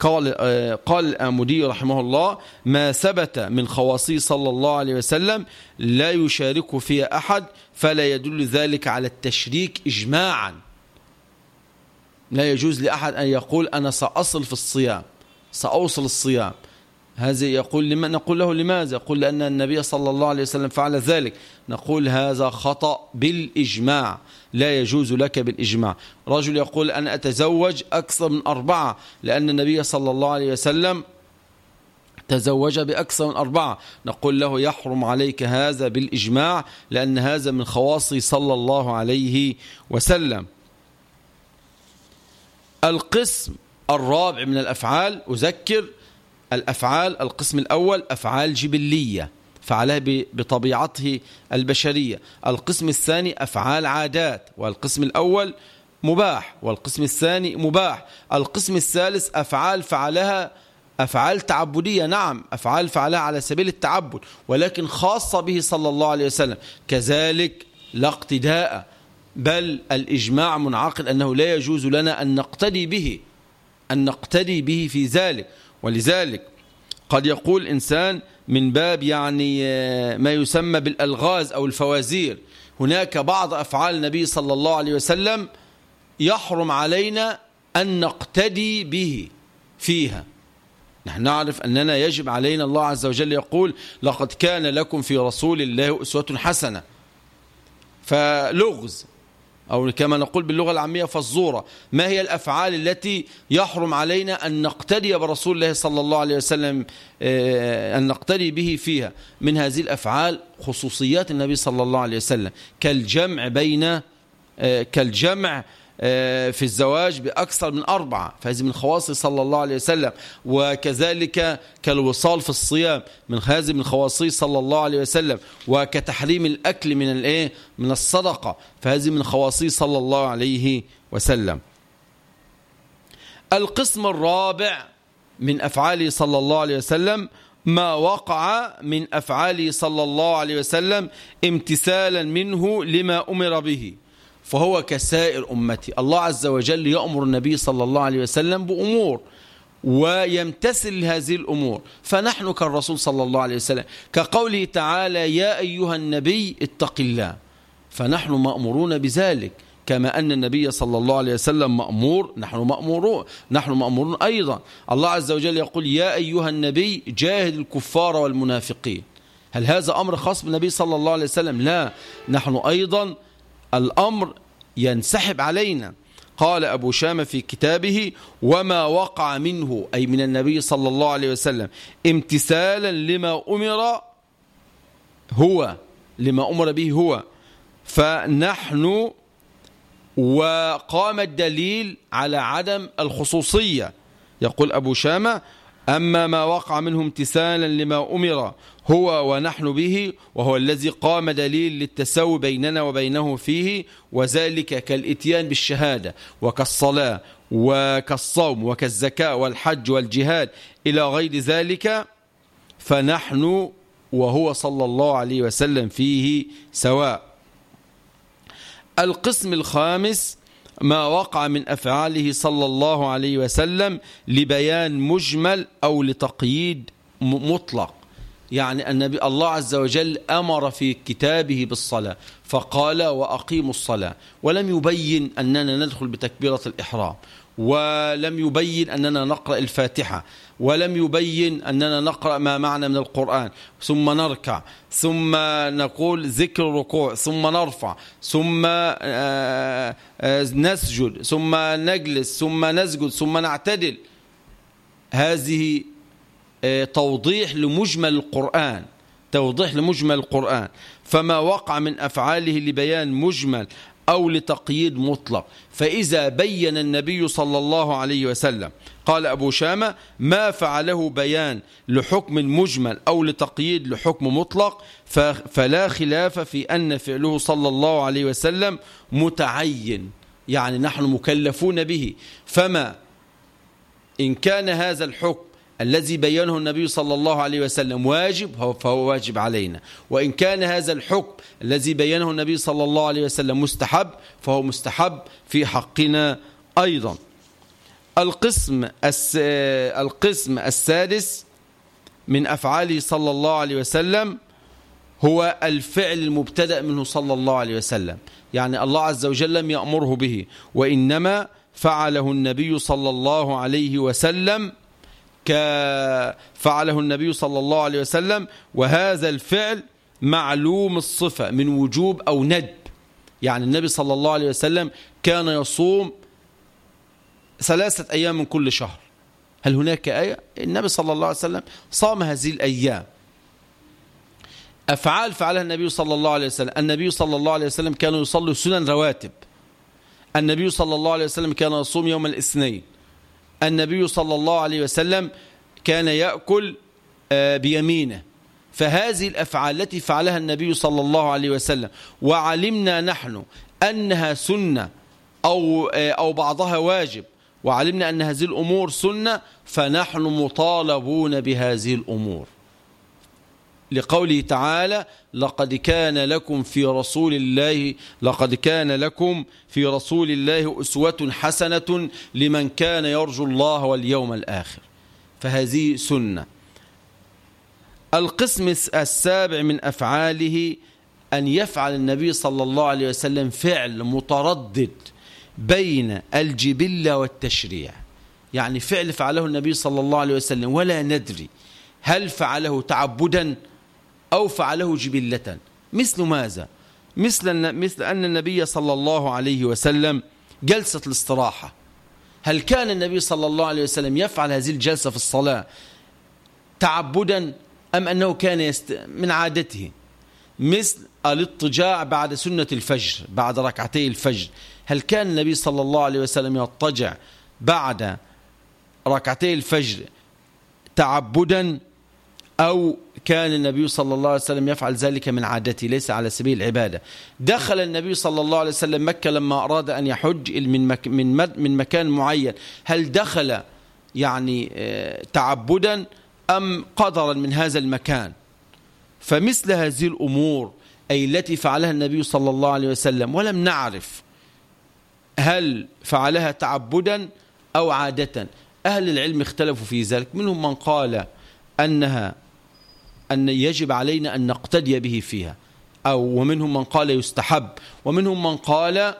قال آه، قال الآمدي رحمه الله ما ثبت من خواصي صلى الله عليه وسلم لا يشارك فيها أحد فلا يدل ذلك على التشريك إجماعا. لا يجوز لأحد أن يقول أنا سأصل في الصيام سأوصل الصيام. هذا يقول لما نقول له لماذا؟ يقول لأن النبي صلى الله عليه وسلم فعل ذلك. نقول هذا خطأ بالإجماع. لا يجوز لك بالإجماع. رجل يقول أنا أتزوج أكثر من أربعة لأن النبي صلى الله عليه وسلم تزوج بأكثر من أربعة. نقول له يحرم عليك هذا بالإجماع لأن هذا من خواصي صلى الله عليه وسلم. القسم الرابع من الأفعال أذكر الأفعال القسم الأول أفعال جبلية فعلها بطبيعته البشرية. القسم الثاني أفعال عادات والقسم الأول مباح والقسم الثاني مباح. القسم الثالث أفعال فعلها أفعال تعبدية نعم أفعال فعلها على سبيل التعبد ولكن خاصة به صلى الله عليه وسلم. كذلك لا اقتداء بل الإجماع منعقد أنه لا يجوز لنا أن نقتدي به أن نقتدي به في ذلك. ولذلك قد يقول إنسان من باب يعني آه، ما يسمى بالألغاز أو الفوازير. هناك بعض أفعال النبي صلى الله عليه وسلم يحرم علينا أن نقتدي به فيها. نحن نعرف أننا يجب علينا الله عز وجل يقول لقد كان لكم في رسول الله أسوة حسنة. فلغز. أو كما نقول باللغة العامية فالزورة ما هي الأفعال التي يحرم علينا أن نقتدي برسول الله صلى الله عليه وسلم آه، أن نقتدي به فيها؟ من هذه الأفعال خصوصيات النبي صلى الله عليه وسلم. كالجمع بين آه، كالجمع في الزواج بأكثر من أربعة فهذه من خواص صلى الله عليه وسلم. وكذلك كالوصال في الصيام من هذه من خواصه صلى الله عليه وسلم. وكتحريم الأكل من الايه من الصدقة فهذه من خواصه صلى الله عليه وسلم. القسم الرابع من أفعاله صلى الله عليه وسلم ما وقع من أفعاله صلى الله عليه وسلم امتثالا منه لما أمر به. فهو كسائر أمتي. الله عز وجل يأمر النبي صلى الله عليه وسلم بأمور ويمتثل هذه الأمور. فنحن كالرسول صلى الله عليه وسلم كقوله تعالى يا أيها النبي اتق الله فنحن مأمورون بذلك كما أن النبي صلى الله عليه وسلم مأمور نحن مأمورون نحن مأمورون أيضا. الله عز وجل يقول يا أيها النبي جاهد الكفار والمنافقين هل هذا أمر خاص بالنبي صلى الله عليه وسلم؟ لا. نحن أيضا الأمر ينسحب علينا. قال أبو شام في كتابه وما وقع منه أي من النبي صلى الله عليه وسلم امتثالا لما أمر هو لما أمر به هو. فنحن وقام الدليل على عدم الخصوصية. يقول أبو شامة أما ما وقع منه امتثالا لما أمر هو ونحن به وهو الذي قام دليل للتساوي بيننا وبينه فيه وذلك كالإتيان بالشهادة وكالصلاة وكالصوم وكالزكاة والحج والجهاد إلى غير ذلك فنحن وهو صلى الله عليه وسلم فيه سواء. القسم الخامس ما وقع من أفعاله صلى الله عليه وسلم لبيان مجمل أو لتقييد مطلق. يعني النبي الله عز وجل أمر في كتابه بالصلاة فقال وأقيموا الصلاة. ولم يبين أننا ندخل بتكبيرة الإحرام. ولم يبين أننا نقرأ الفاتحة ولم يبين أننا نقرأ ما معنى من القرآن. ثم نركع ثم نقول ذكر الركوع ثم نرفع ثم آه، آه، نسجد ثم نجلس ثم نسجد ثم نعتدل. هذه آه، توضيح لمجمل القرآن توضيح لمجمل القرآن. فما وقع من أفعاله لبيان مجمل أو لتقييد مطلق. فإذا بين النبي صلى الله عليه وسلم قال أبو شامة ما فعله بيان لحكم مجمل أو لتقييد لحكم مطلق فلا خلاف في أن فعله صلى الله عليه وسلم متعين يعني نحن مكلفون به. فما إن كان هذا الحكم الذي بينه النبي صلى الله عليه وسلم واجب فهو واجب علينا. وإن كان هذا الحكم الذي بينه النبي صلى الله عليه وسلم مستحب فهو مستحب في حقنا أيضا. القسم القسم السادس من أفعاله صلى الله عليه وسلم هو الفعل المبتدأ منه صلى الله عليه وسلم. يعني الله عز وجل لم يأمره به وإنما فعله النبي صلى الله عليه وسلم فعله النبي صلى الله عليه وسلم وهذا الفعل معلوم الصفة من وجوب أو ندب. يعني النبي صلى الله عليه وسلم كان يصوم ثلاثة أيام من كل شهر. هل هناك آية؟ النبي صلى الله عليه وسلم صام هذه الأيام. أفعال فعلها النبي صلى الله عليه وسلم. النبي صلى الله عليه وسلم كان يصلي سنن رواتب. النبي صلى الله عليه وسلم كان يصوم يوم الاثنين. النبي صلى الله عليه وسلم كان يأكل آه، بيمينه. فهذه الأفعال التي فعلها النبي صلى الله عليه وسلم وعلمنا نحن أنها سنة أو, آه، أو بعضها واجب وعلمنا أن هذه الأمور سنة فنحن مطالبون بهذه الأمور. لقوله تعالى لقد كان لكم في رسول الله لقد كان لكم في رسول الله أسوة حسنة لمن كان يرجو الله واليوم الآخر. فهذه سنة. القسم السابع من أفعاله أن يفعل النبي صلى الله عليه وسلم فعل متردد بين الجبلة والتشريع. يعني فعل فعله النبي صلى الله عليه وسلم ولا ندري هل فعله تعبدا أو فعله جبلة. مثل ماذا؟ مثل, مثل أن النبي صلى الله عليه وسلم جلسة الاستراحة. هل كان النبي صلى الله عليه وسلم يفعل هذه الجلسة في الصلاة تعبدا أم أنه كان يست... من عادته؟ مثل الاضطجاع بعد سنة الفجر بعد ركعتي الفجر. هل كان النبي صلى الله عليه وسلم يضطجع بعد ركعتي الفجر تعبدا أو كان النبي صلى الله عليه وسلم يفعل ذلك من عادته ليس على سبيل العبادة. دخل النبي صلى الله عليه وسلم مكة لما أراد أن يحج من, من مكان معين. هل دخل يعني آه، تعبدا أم قدرا من هذا المكان؟ فمثل هذه الأمور أي التي فعلها النبي صلى الله عليه وسلم ولم نعرف هل فعلها تعبدا أو عادة. أهل العلم اختلفوا في ذلك. منهم من قال أنها أن يجب علينا أن نقتدي به فيها. أو ومنهم من قال يستحب ومنهم من قال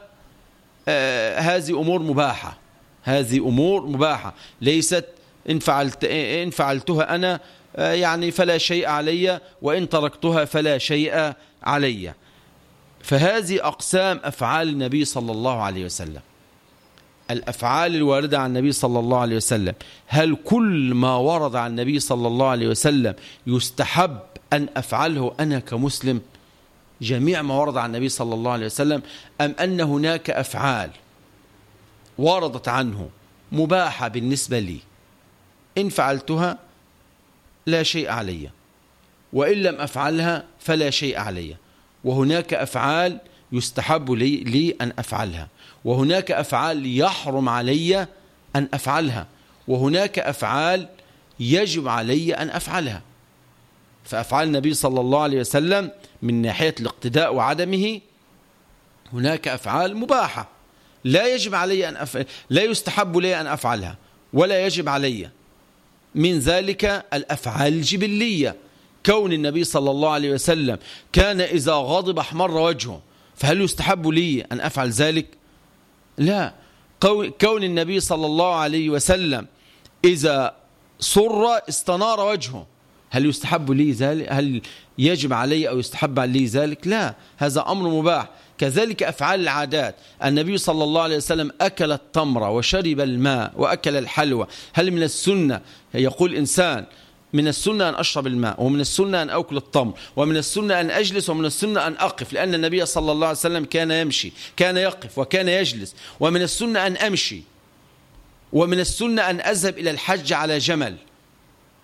آه هذه أمور مباحة. هذه أمور مباحة. ليست إن, فعلت إن فعلتها أنا آه يعني فلا شيء علي وإن تركتها فلا شيء علي. فهذه أقسام أفعال النبي صلى الله عليه وسلم. الأفعال الواردة عن النبي صلى الله عليه وسلم. هل كل ما ورد عن النبي صلى الله عليه وسلم يستحب أن أفعله أنا كمسلم؟ جميع ما ورد عن النبي صلى الله عليه وسلم. أم أن هناك أفعال وردت عنه مباحة بالنسبة لي؟ إن فعلتها لا شيء علي. وإن لم أفعلها فلا شيء علي. وهناك أفعال يستحب لي, لي أن أفعلها. وهناك أفعال يحرم علي أن أفعلها وهناك أفعال يجب علي أن أفعلها. فأفعال النبي صلى الله عليه وسلم من ناحية الاقتداء وعدمه هناك أفعال مباحة. لا يجب علي أن أفعل لا يستحب لي أن أفعلها ولا يجب علي. من ذلك الأفعال الجبلية. كون النبي صلى الله عليه وسلم كان إذا غضب احمر وجهه فهل يستحب لي أن أفعل ذلك؟ لا. كون النبي صلى الله عليه وسلم إذا صر استنار وجهه. هل يستحب لي ذلك؟ هل يجب علي أو يستحب لي ذلك؟ لا. هذا أمر مباح. كذلك أفعال العادات. النبي صلى الله عليه وسلم أكل التمر وشرب الماء وأكل الحلوى. هل من السنة؟ يقول إنسان من السنة أن أشرب الماء ومن السنة أن أكل الطمر ومن السنة أن أجلس ومن السنة أن أقف لأن النبي صلى الله عليه وسلم كان يمشي كان يقف وكان يجلس ومن السنة أن أمشي ومن السنة أن أذهب إلى الحج على جمل.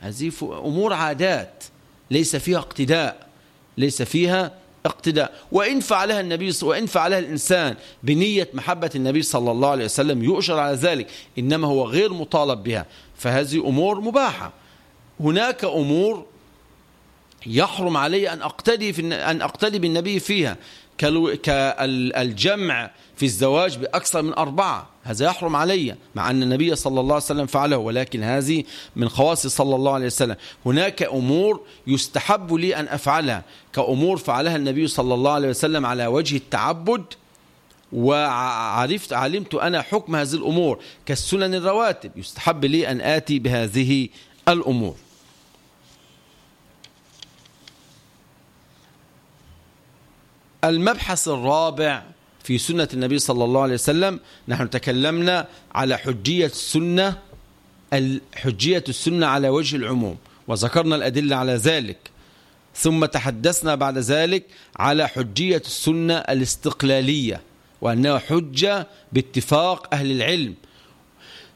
هذه أمور عادات ليس فيها اقتداء ليس فيها اقتداء. وإن فعلها النبي وإن فعلها الإنسان بنية محبة النبي صلى الله عليه وسلم يؤجر على ذلك إنما هو غير مطالب بها. فهذه أمور مباحة. هناك أمور يحرم علي أن أقتدي, في أن أقتدي بالنبي فيها. كالجمع في الزواج بأكثر من أربعة. هذا يحرم علي مع أن النبي صلى الله عليه وسلم فعله ولكن هذه من خواص صلى الله عليه وسلم. هناك أمور يستحب لي أن أفعلها. كأمور فعلها النبي صلى الله عليه وسلم على وجه التعبد وعرفت علمت أنا حكم هذه الأمور. كالسنن الرواتب يستحب لي أن آتي بهذه الأمور. المبحث الرابع في سنة النبي صلى الله عليه وسلم نحن تكلمنا على حجية السنة حجية السنة على وجه العموم وذكرنا الأدلة على ذلك. ثم تحدثنا بعد ذلك على حجية السنة الاستقلالية وأنها حجة باتفاق أهل العلم.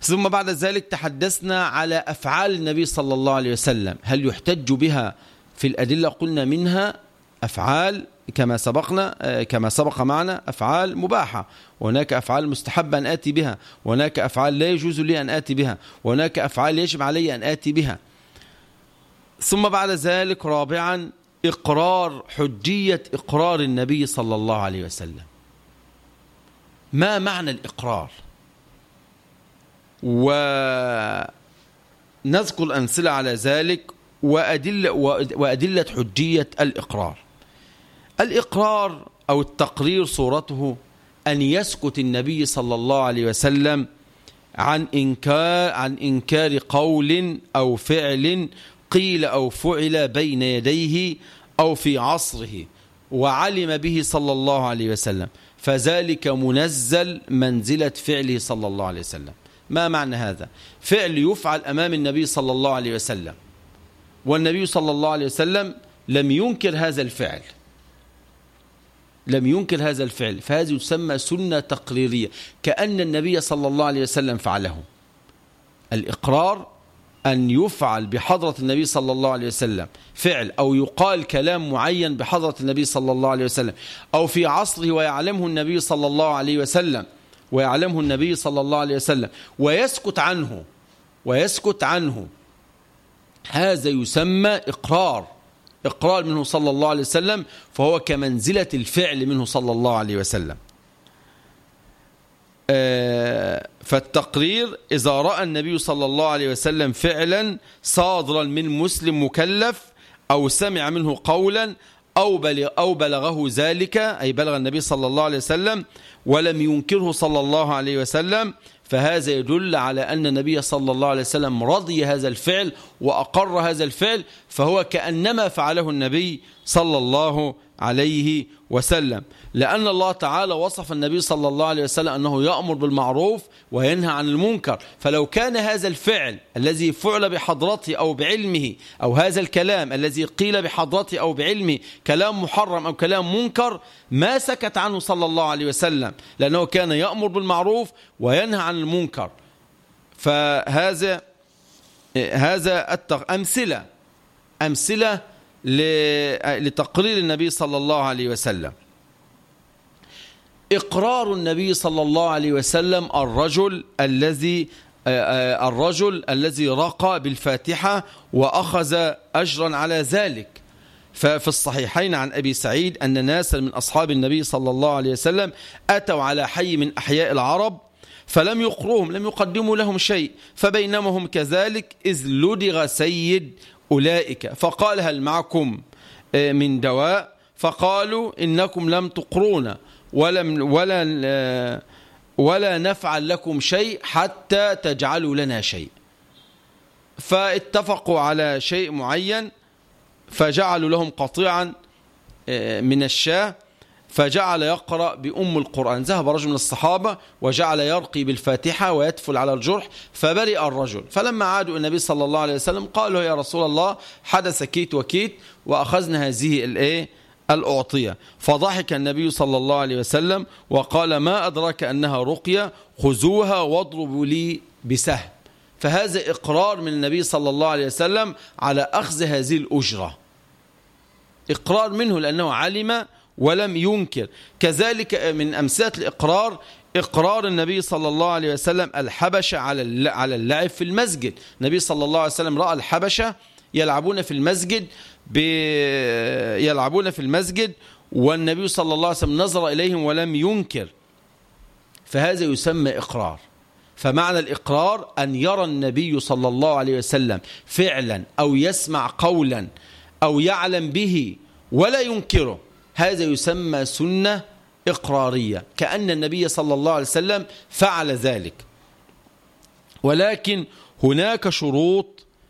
ثم بعد ذلك تحدثنا على أفعال النبي صلى الله عليه وسلم هل يحتج بها في الأدلة؟ قلنا منها أفعال كما سبقنا آه، كما سبق معنا أفعال مباحة. وهناك أفعال مستحبة أن آتي بها وهناك أفعال لا يجوز لي أن آتي بها وهناك أفعال يجب علي أن آتي بها. ثم بعد ذلك رابعا إقرار حجية إقرار النبي صلى الله عليه وسلم. ما معنى الإقرار؟ ونذكر أمثلة على ذلك وأدلة, وأدلة حجية الإقرار. الإقرار أو التقرير صورته أن يسكت النبي صلى الله عليه وسلم عن إنكار, عن إنكار قول أو فعل قيل أو فعل بين يديه أو في عصره وعلم به صلى الله عليه وسلم. فذلك منزل منزلة فعله صلى الله عليه وسلم. ما معنى هذا؟ فعل يفعل أمام النبي صلى الله عليه وسلم والنبي صلى الله عليه وسلم لم ينكر هذا الفعل. لم ينكر هذا الفعل فهذه يسمى سنة تقريرية كأن النبي صلى الله عليه وسلم فعله. الإقرار أن يفعل بحضرة النبي صلى الله عليه وسلم فعل أو يقال كلام معين بحضرة النبي صلى الله عليه وسلم أو في عصره ويعلمه النبي صلى الله عليه وسلم ويعلمه النبي صلى الله عليه وسلم ويسكت عنه ويسكت عنه. هذا يسمى إقرار. إقرار منه صلى الله عليه وسلم فهو كمنزلة الفعل منه صلى الله عليه وسلم. آه، فالتقرير إذا رأى النبي صلى الله عليه وسلم فعلا صادرا من مسلم مكلف أو سمع منه قولا أو, أو بلغه ذلك أي بلغ النبي صلى الله عليه وسلم ولم ينكره صلى الله عليه وسلم فهذا يدل على أن النبي صلى الله عليه وسلم رضي هذا الفعل وأقر هذا الفعل فهو كأنما فعله النبي صلى الله عليه وسلم لأن الله تعالى وصف النبي صلى الله عليه وسلم أنه يأمر بالمعروف وينهى عن المنكر. فلو كان هذا الفعل الذي فعل بحضرته أو بعلمه أو هذا الكلام الذي قيل بحضرته أو بعلمه كلام محرم أو كلام منكر ما سكت عنه صلى الله عليه وسلم. لأنه كان يأمر بالمعروف وينهى عن المنكر. فهذا هذا أمثلة أمثلة لتقرير النبي صلى الله عليه وسلم. إقرار النبي صلى الله عليه وسلم الرجل الذي الرجل الذي رقى بالفاتحة وأخذ أجرا على ذلك. ففي الصحيحين عن أبي سعيد أن ناسا من أصحاب النبي صلى الله عليه وسلم أتوا على حي من أحياء العرب فلم يقروهم لم يقدموا لهم شيء. فبينما هم كذلك إذ لدغ سيد أولئك. فقال هل معكم آه، من دواء؟ فقالوا إنكم لم تقرونا ولم ولا آه، ولا نفعل لكم شيء حتى تجعلوا لنا شيء. فاتفقوا على شيء معين فجعلوا لهم قطيعا آه، من الشاة. فجعل يقرأ بأم القرآن. ذهب رجل من الصحابة وجعل يرقي بالفاتحة ويدفل على الجرح فبرئ الرجل. فلما عادوا النبي صلى الله عليه وسلم قالوا يا رسول الله حدث كيت وكيت وأخذنا هذه الإيه؟ الأعطية. فضحك النبي صلى الله عليه وسلم وقال ما أدرك أنها رقية؟ خذوها واضربوا لي بسهم. فهذا إقرار من النبي صلى الله عليه وسلم على أخذ هذه الأجرة. إقرار منه لأنه علم ولم ينكر. كذلك من أمثلة الإقرار إقرار النبي صلى الله عليه وسلم الحبشة على على اللعب في المسجد. النبي صلى الله عليه وسلم رأى الحبشة يلعبون في المسجد يلعبون في المسجد والنبي صلى الله عليه وسلم نظر إليهم ولم ينكر. فهذا يسمى إقرار. فمعنى الإقرار أن يرى النبي صلى الله عليه وسلم فعلا أو يسمع قولا أو يعلم به ولا ينكره. هذا يسمى سنة إقرارية كأن النبي صلى الله عليه وسلم فعل ذلك. ولكن هناك شروط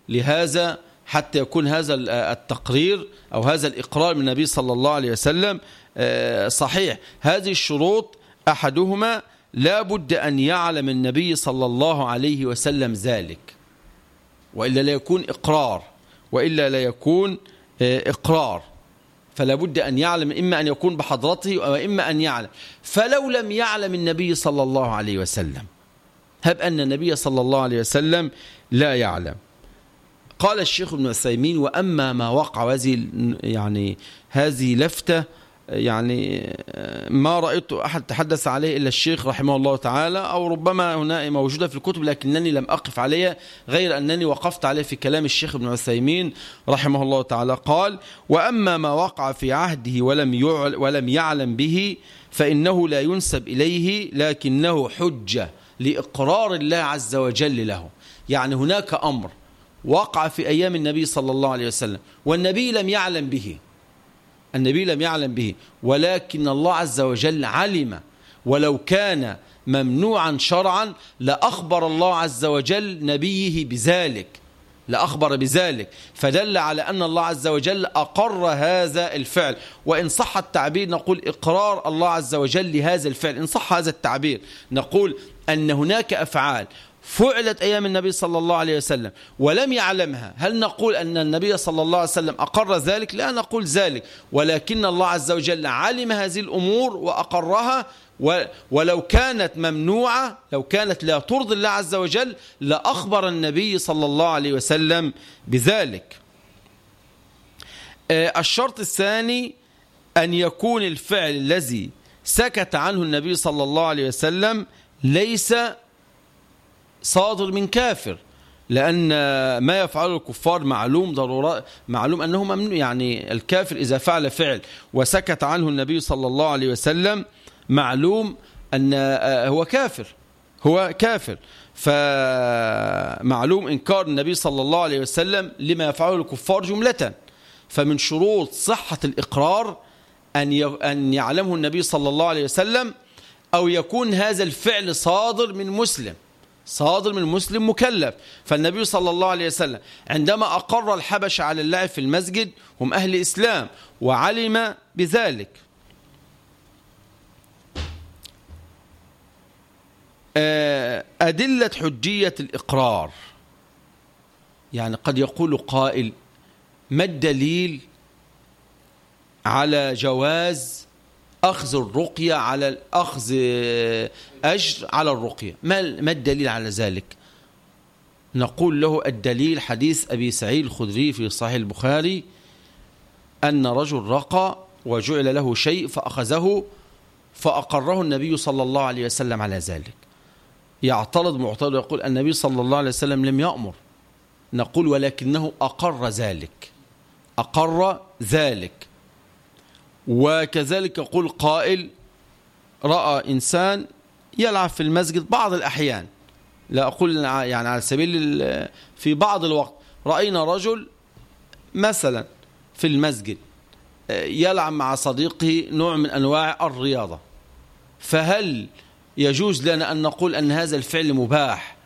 لهذا حتى يكون هذا التقرير أو هذا الإقرار من النبي صلى الله عليه وسلم آه، صحيح. هذه الشروط أحدهما لا بد أن يعلم النبي صلى الله عليه وسلم ذلك. وإلا لا يكون إقرار وإلا لا يكون آه، إقرار. فلا بد أن يعلم إما أن يكون بحضرته وإما أن يعلم. فلو لم يعلم النبي صلى الله عليه وسلم هب أن النبي صلى الله عليه وسلم لا يعلم. قال الشيخ ابن عثيمين وأما ما وقع هذه يعني هذه لفتة يعني ما رأيت أحد تحدث عليه إلا الشيخ رحمه الله تعالى أو ربما هنا موجودة في الكتب لكنني لم أقف عليها غير أنني وقفت عليه في كلام الشيخ ابن عثيمين رحمه الله تعالى. قال وأما ما وقع في عهده ولم, ولم يعلم به فإنه لا ينسب إليه لكنه حجة لإقرار الله عز وجل له. يعني هناك أمر وقع في أيام النبي صلى الله عليه وسلم والنبي لم يعلم به. النبي لم يعلم به ولكن الله عز وجل علم. ولو كان ممنوعا شرعا لأخبر الله عز وجل نبيه بذلك لأخبر بذلك. فدل على أن الله عز وجل أقر هذا الفعل. وإن صح التعبير نقول إقرار الله عز وجل لهذا الفعل. إن صح هذا التعبير نقول أن هناك أفعال فعلت أيام النبي صلى الله عليه وسلم ولم يعلمها. هل نقول أن النبي صلى الله عليه وسلم أقر ذلك؟ لا نقول ذلك ولكن الله عز وجل علم هذه الأمور وأقرها ولو كانت ممنوعة لو كانت لا ترضي الله عز وجل لأخبر النبي صلى الله عليه وسلم بذلك. آه، الشرط الثاني أن يكون الفعل الذي سكت عنه النبي صلى الله عليه وسلم ليس صادر من كافر لأن ما يفعله الكفار معلوم ضرورة معلوم أنه ممنوع يعني الكافر إذا فعل فعل. وسكت عنه النبي صلى الله عليه وسلم معلوم أن آه، هو كافر هو كافر. فمعلوم إنكار النبي صلى الله عليه وسلم لما يفعله الكفار جملة. فمن شروط صحة الإقرار أن يعلمه النبي صلى الله عليه وسلم أو يكون هذا الفعل صادر من مسلم. صادر من مسلم مكلف. فالنبي صلى الله عليه وسلم عندما أقر الحبش على اللعب في المسجد هم أهل إسلام وعلم بذلك. آه، أدلة حجية الإقرار. يعني قد يقول قائل ما الدليل على جواز أخذ الرقية على أخذ أجر على الرقية. ما الدليل على ذلك؟ نقول له الدليل حديث أبي سعيد الخدري في صحيح البخاري أن رجل رقى وجعل له شيء فأخذه فأقره النبي صلى الله عليه وسلم على ذلك. يعترض معترض ويقول النبي صلى الله عليه وسلم لم يأمر. نقول ولكنه أقر ذلك. أقر ذلك. وكذلك يقول قائل رأى إنسان يلعب في المسجد بعض الأحيان. لا أقول يعني على سبيل في بعض الوقت. رأينا رجل مثلا في المسجد يلعب مع صديقه نوع من أنواع الرياضة. فهل يجوز لنا أن نقول أن هذا الفعل مباح؟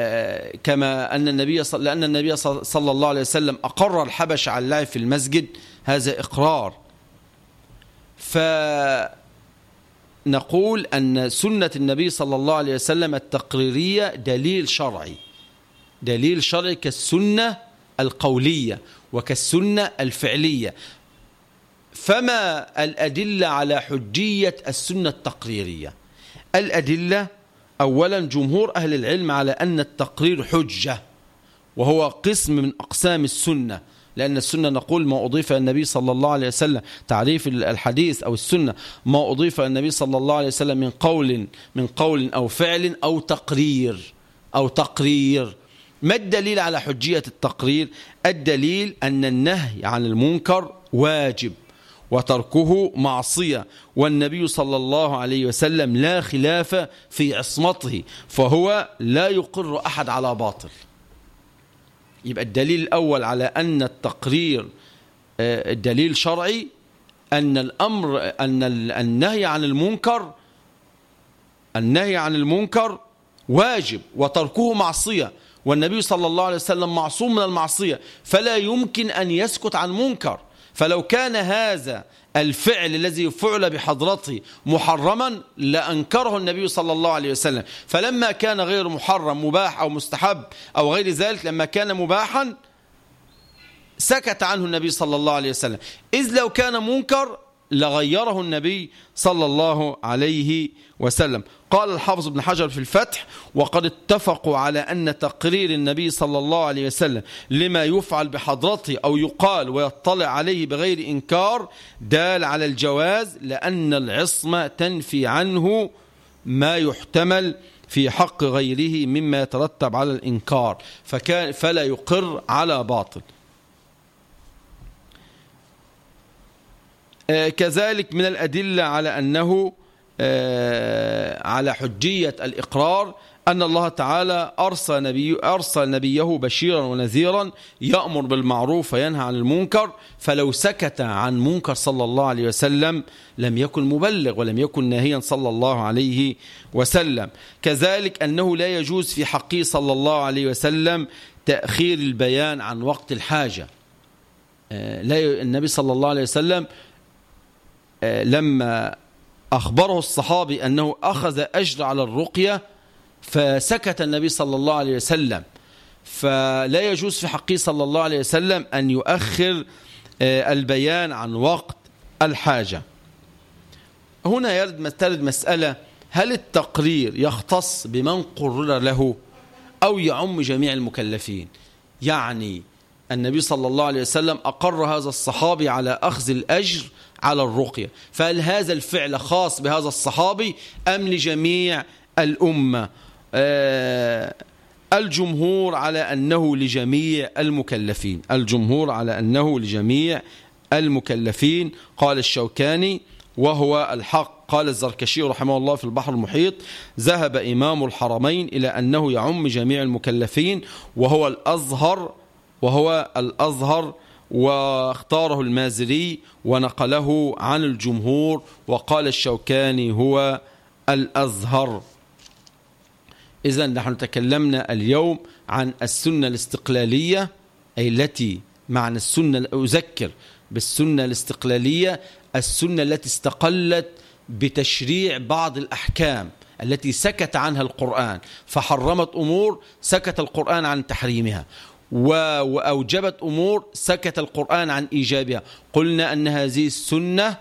آه، كما أن النبي. لأن النبي صلى الله عليه وسلم أقر الحبش على اللعب في المسجد هذا إقرار. فنقول أن سنة النبي صلى الله عليه وسلم التقريرية دليل شرعي دليل شرعي كالسنة القولية وكالسنة الفعلية. فما الأدلة على حجية السنة التقريرية؟ الأدلة أولا جمهور أهل العلم على أن التقرير حجة وهو قسم من أقسام السنة. لأن السنة نقول ما أضيف النبي صلى الله عليه وسلم. تعريف الحديث أو السنة ما أضيف النبي صلى الله عليه وسلم من قول من قول أو فعل أو تقرير أو تقرير. ما الدليل على حجية التقرير؟ الدليل أن النهي عن المنكر واجب وتركه معصية والنبي صلى الله عليه وسلم لا خلاف في عصمته فهو لا يقر أحد على باطل. يبقى الدليل الأول على أن التقرير آه، شرعي أن الأمر أن النهي عن المنكر النهي عن المنكر واجب وتركه معصية والنبي صلى الله عليه وسلم معصوم من المعصية فلا يمكن أن يسكت عن منكر. فلو كان هذا الفعل الذي فعل بحضرته محرما لأنكره النبي صلى الله عليه وسلم. فلما كان غير محرم مباح أو مستحب أو غير ذلك لما كان مباحا سكت عنه النبي صلى الله عليه وسلم. إذ لو كان منكر لغيره النبي صلى الله عليه وسلم. قال الحافظ ابن حجر في الفتح وقد اتفقوا على أن تقرير النبي صلى الله عليه وسلم لما يفعل بحضرته أو يقال ويطلع عليه بغير إنكار دال على الجواز لأن العصمة تنفي عنه ما يحتمل في حق غيره مما يترتب على الإنكار فكان فلا يقر على باطل. آه، كذلك من الأدلة على أنه على حجية الإقرار أن الله تعالى أرسل, نبي أرسل نبيه بشيرا ونذيرا يأمر بالمعروف وينهى عن المنكر فلو سكت عن منكر صلى الله عليه وسلم لم يكن مبلغ ولم يكن ناهيا صلى الله عليه وسلم. كذلك أنه لا يجوز في حقه صلى الله عليه وسلم تأخير البيان عن وقت الحاجة. لا النبي صلى الله عليه وسلم لما أخبره الصحابي أنه أخذ أجر على الرقية فسكت النبي صلى الله عليه وسلم. فلا يجوز في حقه صلى الله عليه وسلم أن يؤخر البيان عن وقت الحاجة. هنا يرد ترد مسألة هل التقرير يختص بمن قرر له أو يعم جميع المكلفين؟ يعني النبي صلى الله عليه وسلم أقر هذا الصحابي على أخذ الأجر على الرقية. فهل هذا الفعل خاص بهذا الصحابي أم لجميع الأمة؟ آه الجمهور على أنه لجميع المكلفين. الجمهور على أنه لجميع المكلفين. قال الشوكاني وهو الحق. قال الزركشي رحمه الله في البحر المحيط ذهب إمام الحرمين إلى أنه يعم جميع المكلفين وهو الأظهر وهو الأظهر واختاره المازري ونقله عن الجمهور وقال الشوكاني هو الأزهر. إذا نحن تكلمنا اليوم عن السنة الاستقلالية أي التي معنى السنة أذكر بالسنة الاستقلالية السنة التي استقلت بتشريع بعض الأحكام التي سكت عنها القرآن فحرمت أمور سكت القرآن عن تحريمها. وأوجبت أمور سكت القرآن عن إيجابها. قلنا أن هذه السنة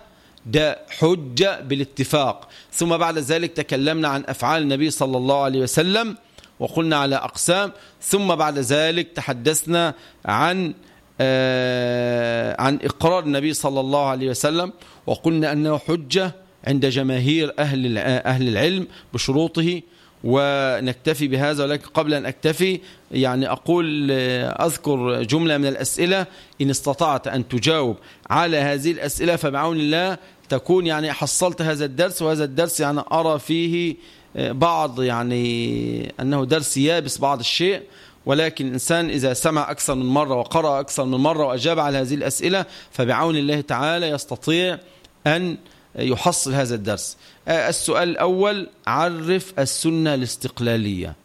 ده حجة بالاتفاق. ثم بعد ذلك تكلمنا عن أفعال النبي صلى الله عليه وسلم وقلنا على أقسام. ثم بعد ذلك تحدثنا عن آه عن إقرار النبي صلى الله عليه وسلم وقلنا أنه حجة عند جماهير أهل أهل العلم بشروطه ونكتفي بهذا ولكن قبل أن أكتفي يعني أقول أذكر جملة من الأسئلة. إن استطعت أن تجاوب على هذه الأسئلة فبعون الله تكون يعني حصلت هذا الدرس وهذا الدرس يعني أرى فيه بعض يعني أنه درس يابس بعض الشيء. ولكن الإنسان إذا سمع أكثر من مرة وقرأ أكثر من مرة وأجاب على هذه الأسئلة فبعون الله تعالى يستطيع أن يحصل هذا الدرس. السؤال الأول عرف السنة الاستقلالية.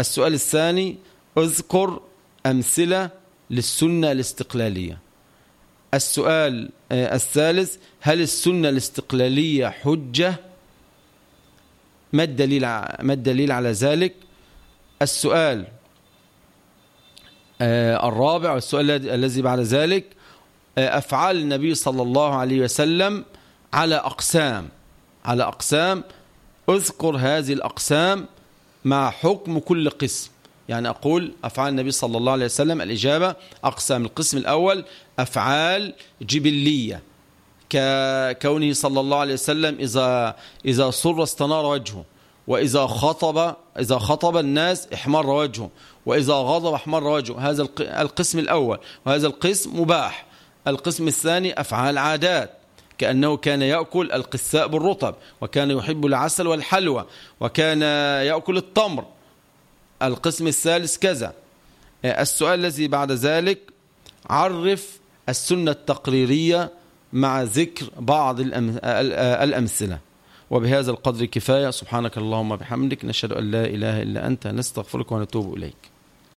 السؤال الثاني اذكر أمثلة للسنة الاستقلالية. السؤال الثالث هل السنة الاستقلالية حجة؟ ما الدليل ما الدليل على ذلك؟ السؤال الرابع والسؤال الذي بعد ذلك أفعال النبي صلى الله عليه وسلم على أقسام على أقسام. أذكر هذه الأقسام مع حكم كل قسم. يعني أقول أفعال النبي صلى الله عليه وسلم الإجابة أقسام. القسم الأول أفعال جبلية ككونه صلى الله عليه وسلم إذا, إذا صر استنار وجهه وإذا خطب إذا خطب الناس احمر وجهه وإذا غضب احمر وجهه. هذا القسم الأول وهذا القسم مباح. القسم الثاني أفعال عادات. كأنه كان يأكل القساء بالرطب وكان يحب العسل والحلوى وكان يأكل التمر. القسم الثالث كذا. السؤال الذي بعد ذلك عرف السنة التقريرية مع ذكر بعض الأمثلة. وبهذا القدر كفاية. سبحانك اللهم بحمدك نشهد أن لا إله إلا أنت نستغفرك ونتوب إليك.